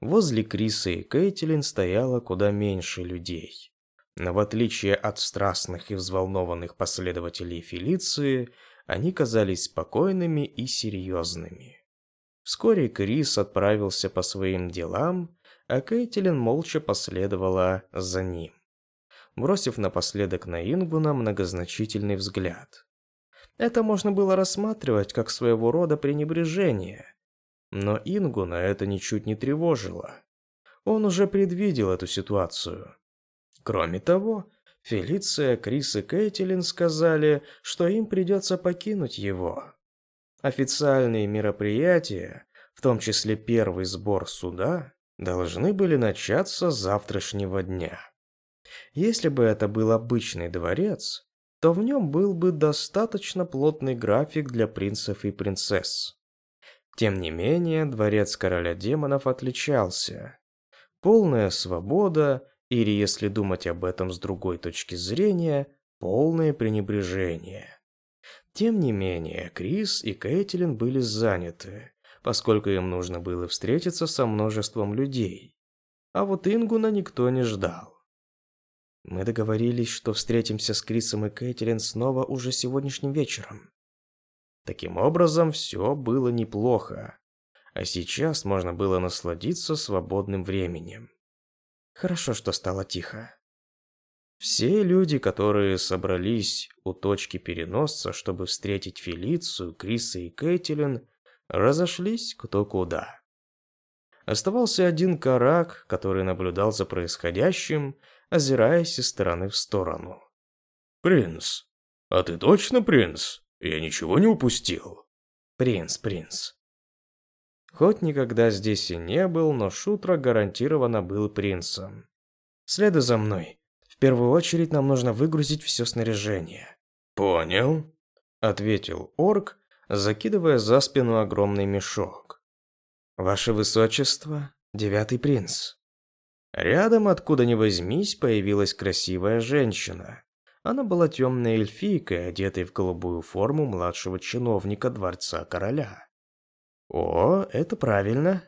Возле Криса и Кейтлин стояло куда меньше людей. Но в отличие от страстных и взволнованных последователей Фелиции, они казались спокойными и серьезными. Вскоре Крис отправился по своим делам, а Кейтлин молча последовала за ним, бросив напоследок на Ингуна многозначительный взгляд. Это можно было рассматривать как своего рода пренебрежение, но Ингуна это ничуть не тревожило. Он уже предвидел эту ситуацию. Кроме того, Фелиция, Крис и Кейтилин сказали, что им придется покинуть его. Официальные мероприятия, в том числе первый сбор суда, должны были начаться с завтрашнего дня. Если бы это был обычный дворец, то в нем был бы достаточно плотный график для принцев и принцесс. Тем не менее, дворец короля демонов отличался. Полная свобода, или если думать об этом с другой точки зрения, полное пренебрежение. Тем не менее, Крис и Кэтлин были заняты, поскольку им нужно было встретиться со множеством людей. А вот Ингуна никто не ждал. Мы договорились, что встретимся с Крисом и Кэтлин снова уже сегодняшним вечером. Таким образом, все было неплохо. А сейчас можно было насладиться свободным временем. Хорошо, что стало тихо. Все люди, которые собрались у точки переноса, чтобы встретить Фелицию, Криса и Кэтлин, разошлись кто куда. Оставался один карак, который наблюдал за происходящим, озираясь из стороны в сторону. «Принц, а ты точно принц? Я ничего не упустил?» «Принц, принц». Хоть никогда здесь и не был, но Шутра гарантированно был принцем. «Следуй за мной. В первую очередь нам нужно выгрузить все снаряжение». «Понял», — ответил орк, закидывая за спину огромный мешок. «Ваше высочество, девятый принц». Рядом, откуда ни возьмись, появилась красивая женщина. Она была темной эльфийкой, одетой в голубую форму младшего чиновника дворца короля. О, это правильно.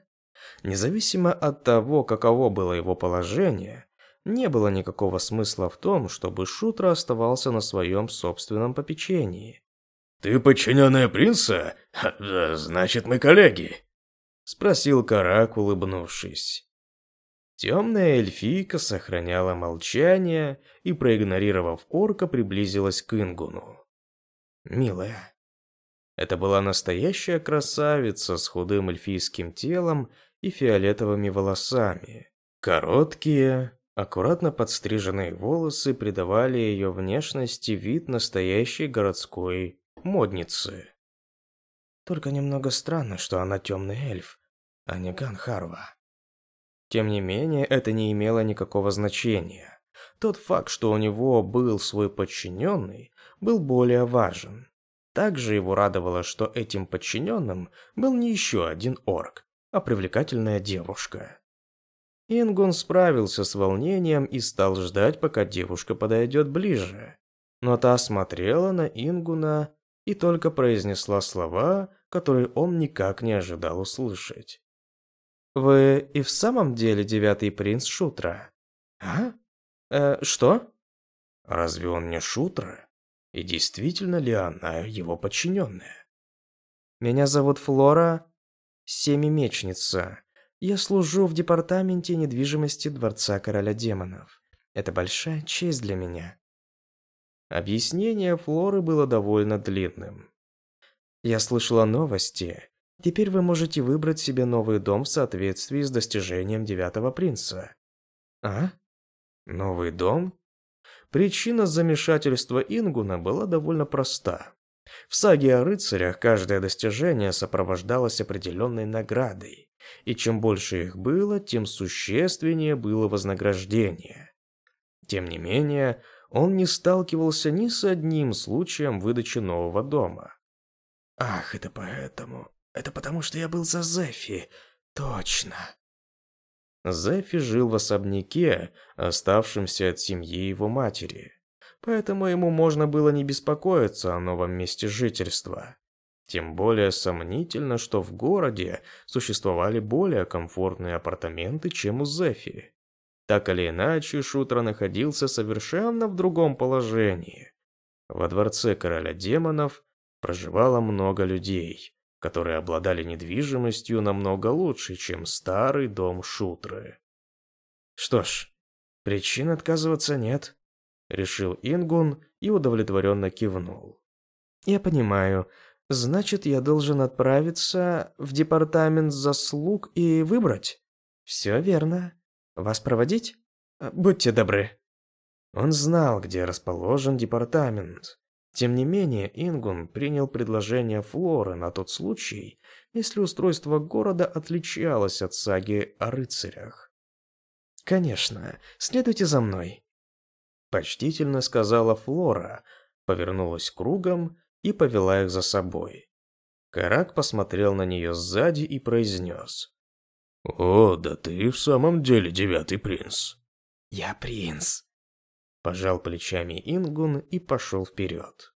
Независимо от того, каково было его положение, не было никакого смысла в том, чтобы Шутра оставался на своем собственном попечении. «Ты подчиненная принца? Значит, мы коллеги?» Спросил Карак, улыбнувшись. Темная эльфийка сохраняла молчание и, проигнорировав орка, приблизилась к Ингуну. «Милая». Это была настоящая красавица с худым эльфийским телом и фиолетовыми волосами. Короткие, аккуратно подстриженные волосы придавали ее внешности вид настоящей городской модницы. Только немного странно, что она темный эльф, а не Ганхарва. Тем не менее, это не имело никакого значения. Тот факт, что у него был свой подчиненный, был более важен. Также его радовало, что этим подчиненным был не еще один орк, а привлекательная девушка. Ингун справился с волнением и стал ждать, пока девушка подойдет ближе. Но та смотрела на Ингуна и только произнесла слова, которые он никак не ожидал услышать. Вы и в самом деле девятый принц Шутра? А? Э, что? Разве он не Шутра? И действительно ли она его подчиненная? Меня зовут Флора Семимечница. Я служу в департаменте недвижимости Дворца Короля Демонов. Это большая честь для меня. Объяснение Флоры было довольно длинным. Я слышала новости, Теперь вы можете выбрать себе новый дом в соответствии с достижением девятого принца. А? Новый дом? Причина замешательства Ингуна была довольно проста. В саге о рыцарях каждое достижение сопровождалось определенной наградой, и чем больше их было, тем существеннее было вознаграждение. Тем не менее, он не сталкивался ни с одним случаем выдачи нового дома. Ах, это поэтому. Это потому, что я был за Зефи. Точно. Зефи жил в особняке, оставшемся от семьи его матери. Поэтому ему можно было не беспокоиться о новом месте жительства. Тем более сомнительно, что в городе существовали более комфортные апартаменты, чем у Зефи. Так или иначе, Шутра находился совершенно в другом положении. Во дворце короля демонов проживало много людей, которые обладали недвижимостью намного лучше, чем старый дом Шутры. Что ж, причин отказываться нет, решил Ингун и удовлетворенно кивнул. Я понимаю. Значит, я должен отправиться в департамент заслуг и выбрать. Все верно. Вас проводить? Будьте добры. Он знал, где расположен департамент. Тем не менее, Ингун принял предложение Флоры на тот случай, если устройство города отличалось от саги о рыцарях. «Конечно, следуйте за мной», — почтительно сказала Флора, повернулась кругом и повела их за собой. Карак посмотрел на нее сзади и произнес. «О, да ты в самом деле девятый принц». «Я принц», — пожал плечами Ингун и пошел вперед.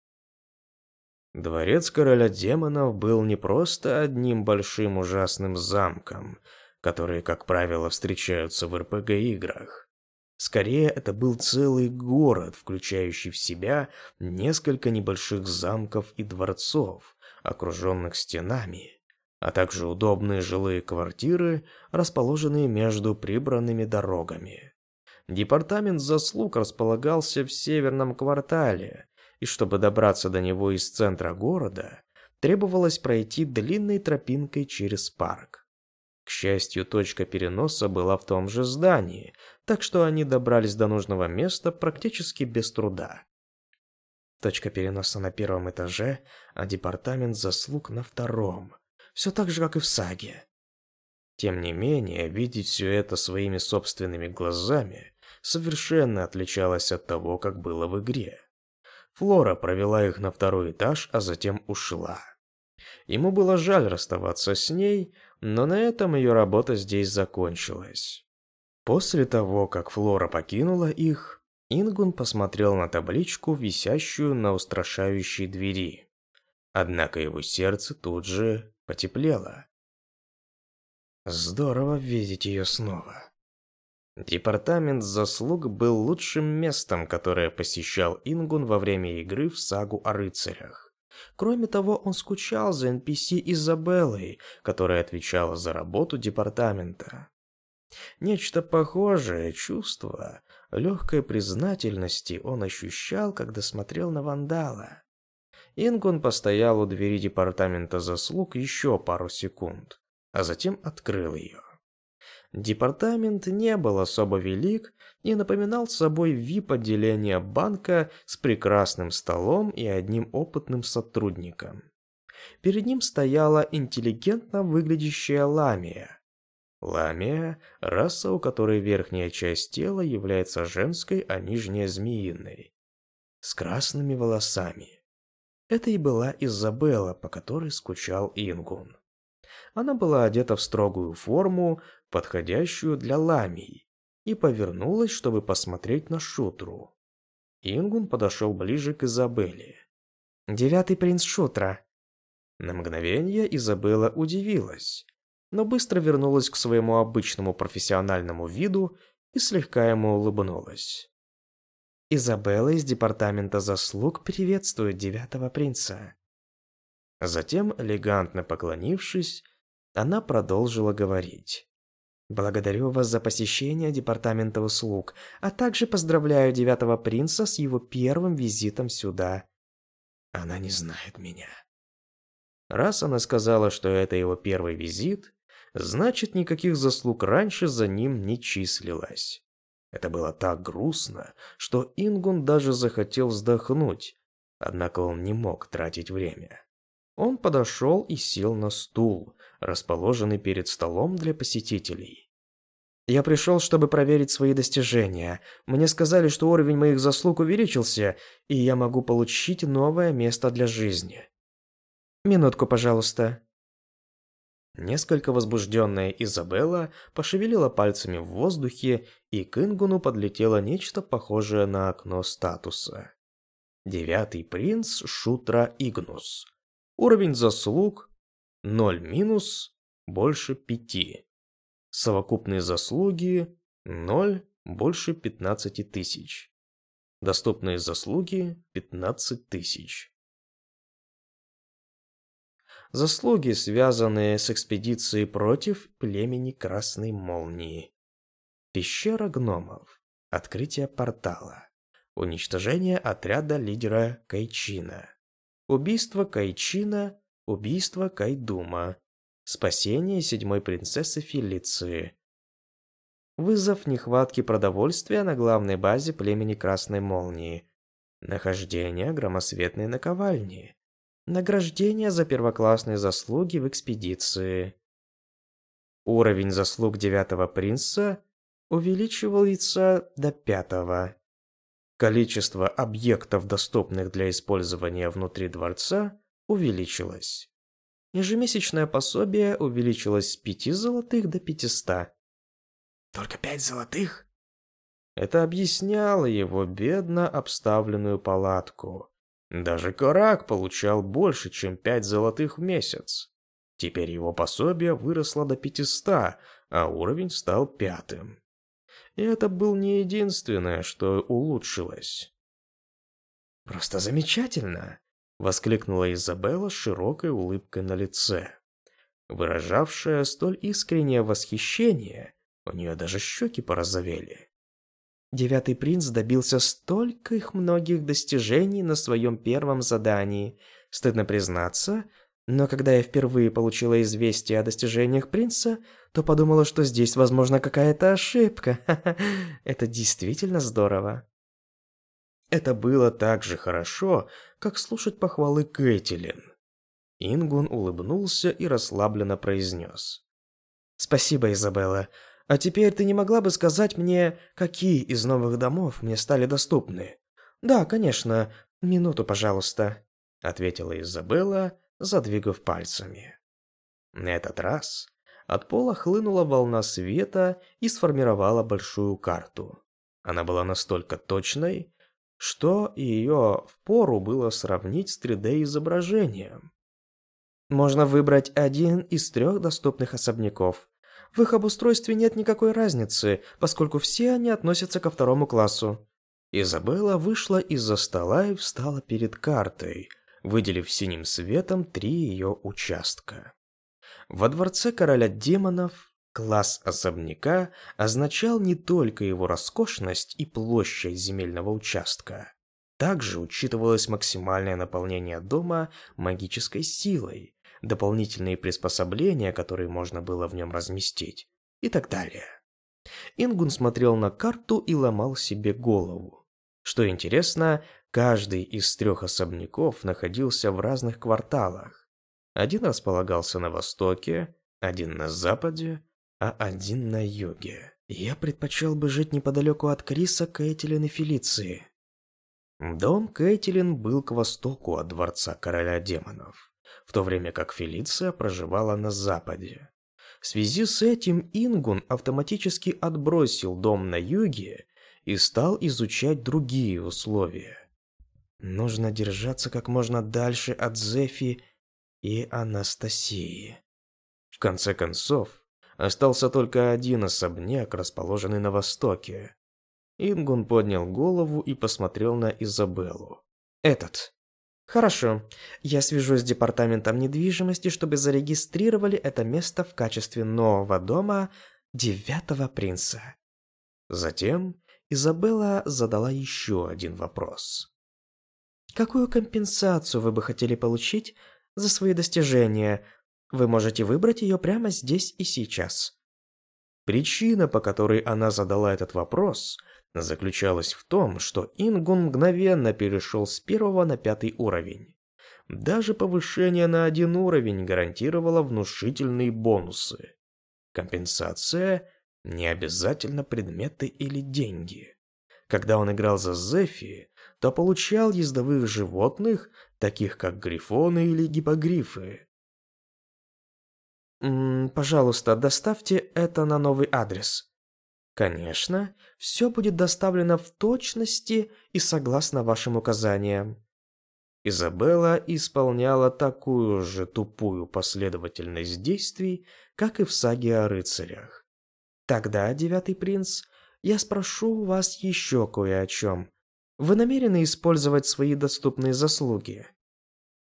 Дворец короля демонов был не просто одним большим ужасным замком, которые, как правило, встречаются в РПГ-играх. Скорее, это был целый город, включающий в себя несколько небольших замков и дворцов, окруженных стенами, а также удобные жилые квартиры, расположенные между прибранными дорогами. Департамент заслуг располагался в северном квартале, и чтобы добраться до него из центра города, требовалось пройти длинной тропинкой через парк. К счастью, точка переноса была в том же здании, так что они добрались до нужного места практически без труда. Точка переноса на первом этаже, а департамент заслуг на втором. Все так же, как и в саге. Тем не менее, видеть все это своими собственными глазами совершенно отличалось от того, как было в игре. Флора провела их на второй этаж, а затем ушла. Ему было жаль расставаться с ней, но на этом ее работа здесь закончилась. После того, как Флора покинула их, Ингун посмотрел на табличку, висящую на устрашающей двери. Однако его сердце тут же потеплело. Здорово видеть ее снова. Департамент заслуг был лучшим местом, которое посещал Ингун во время игры в сагу о рыцарях. Кроме того, он скучал за NPC Изабеллой, которая отвечала за работу департамента. Нечто похожее чувство легкой признательности он ощущал, когда смотрел на вандала. Ингун постоял у двери департамента заслуг еще пару секунд, а затем открыл ее. Департамент не был особо велик и напоминал собой VIP-отделение банка с прекрасным столом и одним опытным сотрудником. Перед ним стояла интеллигентно выглядящая ламия. Ламия – раса, у которой верхняя часть тела является женской, а нижняя – змеиной. С красными волосами. Это и была Изабелла, по которой скучал Ингун. Она была одета в строгую форму, подходящую для ламий, и повернулась, чтобы посмотреть на Шутру. Ингун подошел ближе к Изабелле. «Девятый принц Шутра». На мгновение Изабелла удивилась, но быстро вернулась к своему обычному профессиональному виду и слегка ему улыбнулась. Изабелла из департамента заслуг приветствует девятого принца. Затем, элегантно поклонившись, она продолжила говорить. «Благодарю вас за посещение Департамента услуг, а также поздравляю девятого принца с его первым визитом сюда. Она не знает меня». Раз она сказала, что это его первый визит, значит, никаких заслуг раньше за ним не числилось. Это было так грустно, что Ингун даже захотел вздохнуть, однако он не мог тратить время. Он подошел и сел на стул, расположенный перед столом для посетителей. «Я пришел, чтобы проверить свои достижения. Мне сказали, что уровень моих заслуг увеличился, и я могу получить новое место для жизни. Минутку, пожалуйста». Несколько возбужденная Изабелла пошевелила пальцами в воздухе, и к Ингуну подлетело нечто похожее на окно статуса. Девятый принц Шутра Игнус. Уровень заслуг 0 минус больше 5. Совокупные заслуги 0 больше 15 тысяч. Доступные заслуги 15 тысяч. Заслуги, связанные с экспедицией против племени Красной Молнии. Пещера гномов. Открытие портала. Уничтожение отряда лидера Кайчина. Убийство Кайчина, убийство Кайдума, спасение седьмой принцессы Фелиции. Вызов нехватки продовольствия на главной базе племени Красной Молнии. Нахождение громосветной наковальни. Награждение за первоклассные заслуги в экспедиции. Уровень заслуг девятого принца увеличивается до пятого. Количество объектов, доступных для использования внутри дворца, увеличилось. Ежемесячное пособие увеличилось с пяти золотых до пятиста. Только пять золотых? Это объясняло его бедно обставленную палатку. Даже Корак получал больше, чем пять золотых в месяц. Теперь его пособие выросло до пятиста, а уровень стал пятым. И это был не единственное, что улучшилось. «Просто замечательно!» — воскликнула Изабелла с широкой улыбкой на лице. Выражавшая столь искреннее восхищение, у нее даже щеки порозовели. Девятый принц добился стольких многих достижений на своем первом задании. Стыдно признаться, но когда я впервые получила известие о достижениях принца, то подумала, что здесь, возможно, какая-то ошибка. Это действительно здорово. Это было так же хорошо, как слушать похвалы Кэтлин. Ингун улыбнулся и расслабленно произнес. «Спасибо, Изабелла. А теперь ты не могла бы сказать мне, какие из новых домов мне стали доступны?» «Да, конечно. Минуту, пожалуйста», — ответила Изабелла, задвигав пальцами. На этот раз от пола хлынула волна света и сформировала большую карту. Она была настолько точной, что ее впору было сравнить с 3D-изображением. Можно выбрать один из трех доступных особняков. В их обустройстве нет никакой разницы, поскольку все они относятся ко второму классу. Изабелла вышла из-за стола и встала перед картой, выделив синим светом три ее участка. Во дворце короля демонов класс особняка означал не только его роскошность и площадь земельного участка. Также учитывалось максимальное наполнение дома магической силой, дополнительные приспособления, которые можно было в нем разместить, и так далее. Ингун смотрел на карту и ломал себе голову. Что интересно, каждый из трех особняков находился в разных кварталах. Один располагался на востоке, один на западе, а один на юге. Я предпочел бы жить неподалеку от Криса, Кейтилин и Фелиции. Дом Кейтилин был к востоку от дворца короля демонов в то время как Фелиция проживала на западе. В связи с этим Ингун автоматически отбросил дом на юге и стал изучать другие условия. Нужно держаться как можно дальше от Зефи и Анастасии. В конце концов, остался только один особняк, расположенный на востоке. Ингун поднял голову и посмотрел на Изабеллу. «Этот. Хорошо, я свяжусь с департаментом недвижимости, чтобы зарегистрировали это место в качестве нового дома девятого принца. Затем Изабелла задала еще один вопрос. Какую компенсацию вы бы хотели получить за свои достижения? Вы можете выбрать ее прямо здесь и сейчас. Причина, по которой она задала этот вопрос, заключалась в том, что Ингун мгновенно перешел с первого на пятый уровень. Даже повышение на один уровень гарантировало внушительные бонусы. Компенсация – не обязательно предметы или деньги. Когда он играл за Зефи, то получал ездовых животных, таких как грифоны или гипогрифы. «М -м, «Пожалуйста, доставьте это на новый адрес», Конечно, все будет доставлено в точности и согласно вашим указаниям. Изабелла исполняла такую же тупую последовательность действий, как и в саге о рыцарях. Тогда, девятый принц, я спрошу вас еще кое о чем. Вы намерены использовать свои доступные заслуги?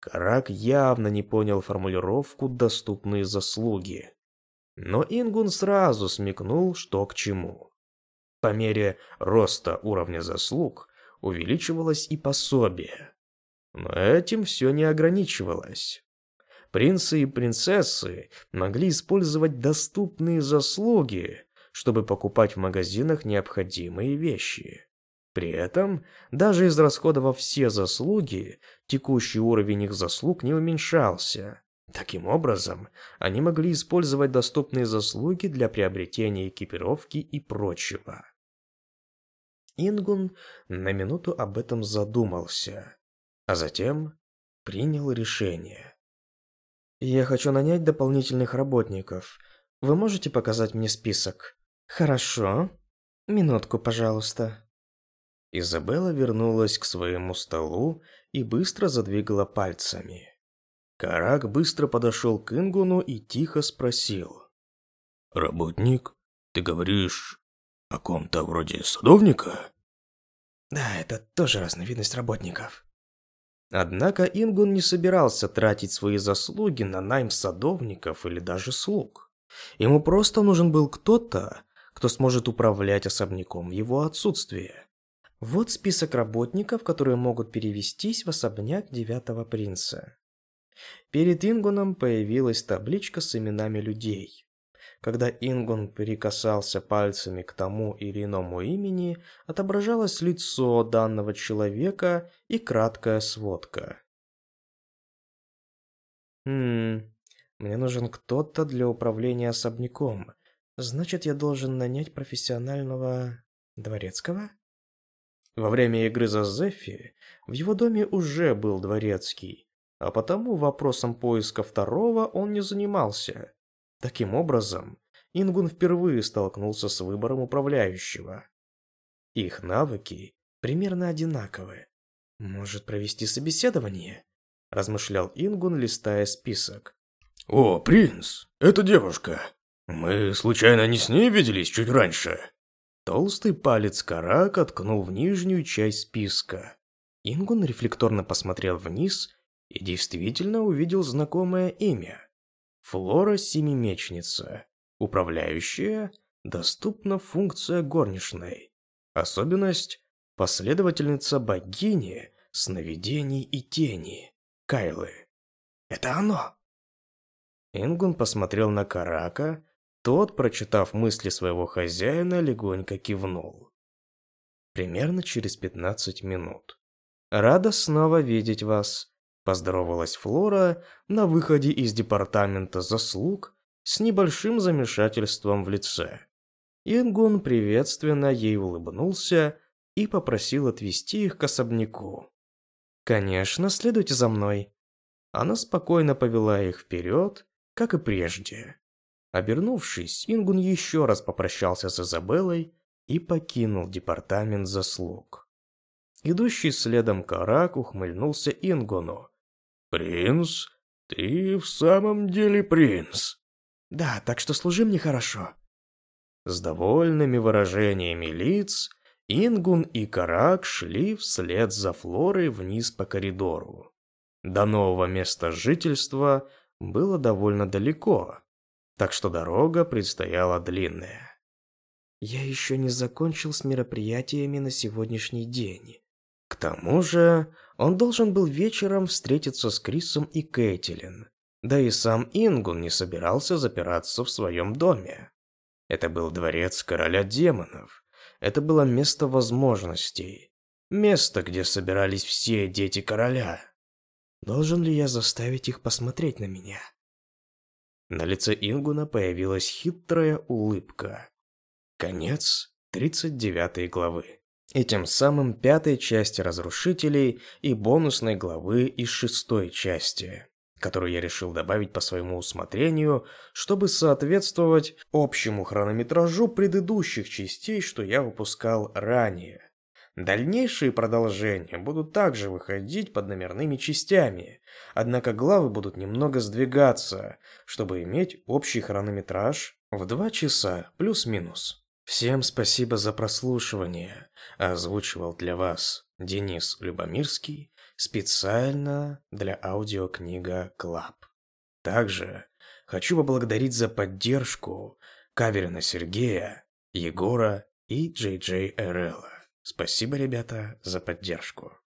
Карак явно не понял формулировку «доступные заслуги». Но Ингун сразу смекнул, что к чему. По мере роста уровня заслуг увеличивалось и пособие. Но этим все не ограничивалось. Принцы и принцессы могли использовать доступные заслуги, чтобы покупать в магазинах необходимые вещи. При этом, даже израсходовав все заслуги, текущий уровень их заслуг не уменьшался. Таким образом, они могли использовать доступные заслуги для приобретения экипировки и прочего. Ингун на минуту об этом задумался, а затем принял решение. «Я хочу нанять дополнительных работников. Вы можете показать мне список?» «Хорошо. Минутку, пожалуйста». Изабелла вернулась к своему столу и быстро задвигала пальцами. Карак быстро подошел к Ингуну и тихо спросил. «Работник? Ты говоришь о ком-то вроде садовника?» «Да, это тоже разновидность работников». Однако Ингун не собирался тратить свои заслуги на найм садовников или даже слуг. Ему просто нужен был кто-то, кто сможет управлять особняком в его отсутствие. Вот список работников, которые могут перевестись в особняк девятого принца. Перед Ингуном появилась табличка с именами людей. Когда Ингун прикасался пальцами к тому или иному имени, отображалось лицо данного человека и краткая сводка. Хм, мне нужен кто-то для управления особняком. Значит, я должен нанять профессионального дворецкого? Во время игры за Зефи в его доме уже был дворецкий, а потому вопросом поиска второго он не занимался. Таким образом, Ингун впервые столкнулся с выбором управляющего. Их навыки примерно одинаковы. Может провести собеседование? Размышлял Ингун, листая список. «О, принц, это девушка. Мы случайно не с ней виделись чуть раньше?» Толстый палец Карака ткнул в нижнюю часть списка. Ингун рефлекторно посмотрел вниз и действительно увидел знакомое имя. Флора Семимечница. Управляющая. Доступна функция горничной. Особенность – последовательница богини сновидений и тени. Кайлы. Это оно! Ингун посмотрел на Карака, тот, прочитав мысли своего хозяина, легонько кивнул. Примерно через 15 минут. «Рада снова видеть вас», – поздоровалась Флора на выходе из департамента заслуг с небольшим замешательством в лице. Ингун приветственно ей улыбнулся и попросил отвезти их к особняку. «Конечно, следуйте за мной». Она спокойно повела их вперед, как и прежде. Обернувшись, Ингун еще раз попрощался с Изабеллой и покинул департамент заслуг. Идущий следом Карак ухмыльнулся Ингуну. «Принц? Ты в самом деле принц?» «Да, так что служи мне хорошо». С довольными выражениями лиц Ингун и Карак шли вслед за Флорой вниз по коридору. До нового места жительства было довольно далеко, так что дорога предстояла длинная. Я еще не закончил с мероприятиями на сегодняшний день. К тому же, он должен был вечером встретиться с Крисом и Кейтилин. Да и сам Ингун не собирался запираться в своем доме. Это был дворец короля демонов. Это было место возможностей. Место, где собирались все дети короля. Должен ли я заставить их посмотреть на меня? На лице Ингуна появилась хитрая улыбка. Конец 39 главы. И тем самым пятой части Разрушителей и бонусной главы из шестой части, которую я решил добавить по своему усмотрению, чтобы соответствовать общему хронометражу предыдущих частей, что я выпускал ранее. Дальнейшие продолжения будут также выходить под номерными частями, однако главы будут немного сдвигаться, чтобы иметь общий хронометраж в 2 часа плюс-минус. Всем спасибо за прослушивание. Озвучивал для вас Денис Любомирский специально для аудиокнига Клаб. Также хочу поблагодарить за поддержку Каверина Сергея, Егора и Джей Джей Эрелла. Спасибо, ребята, за поддержку.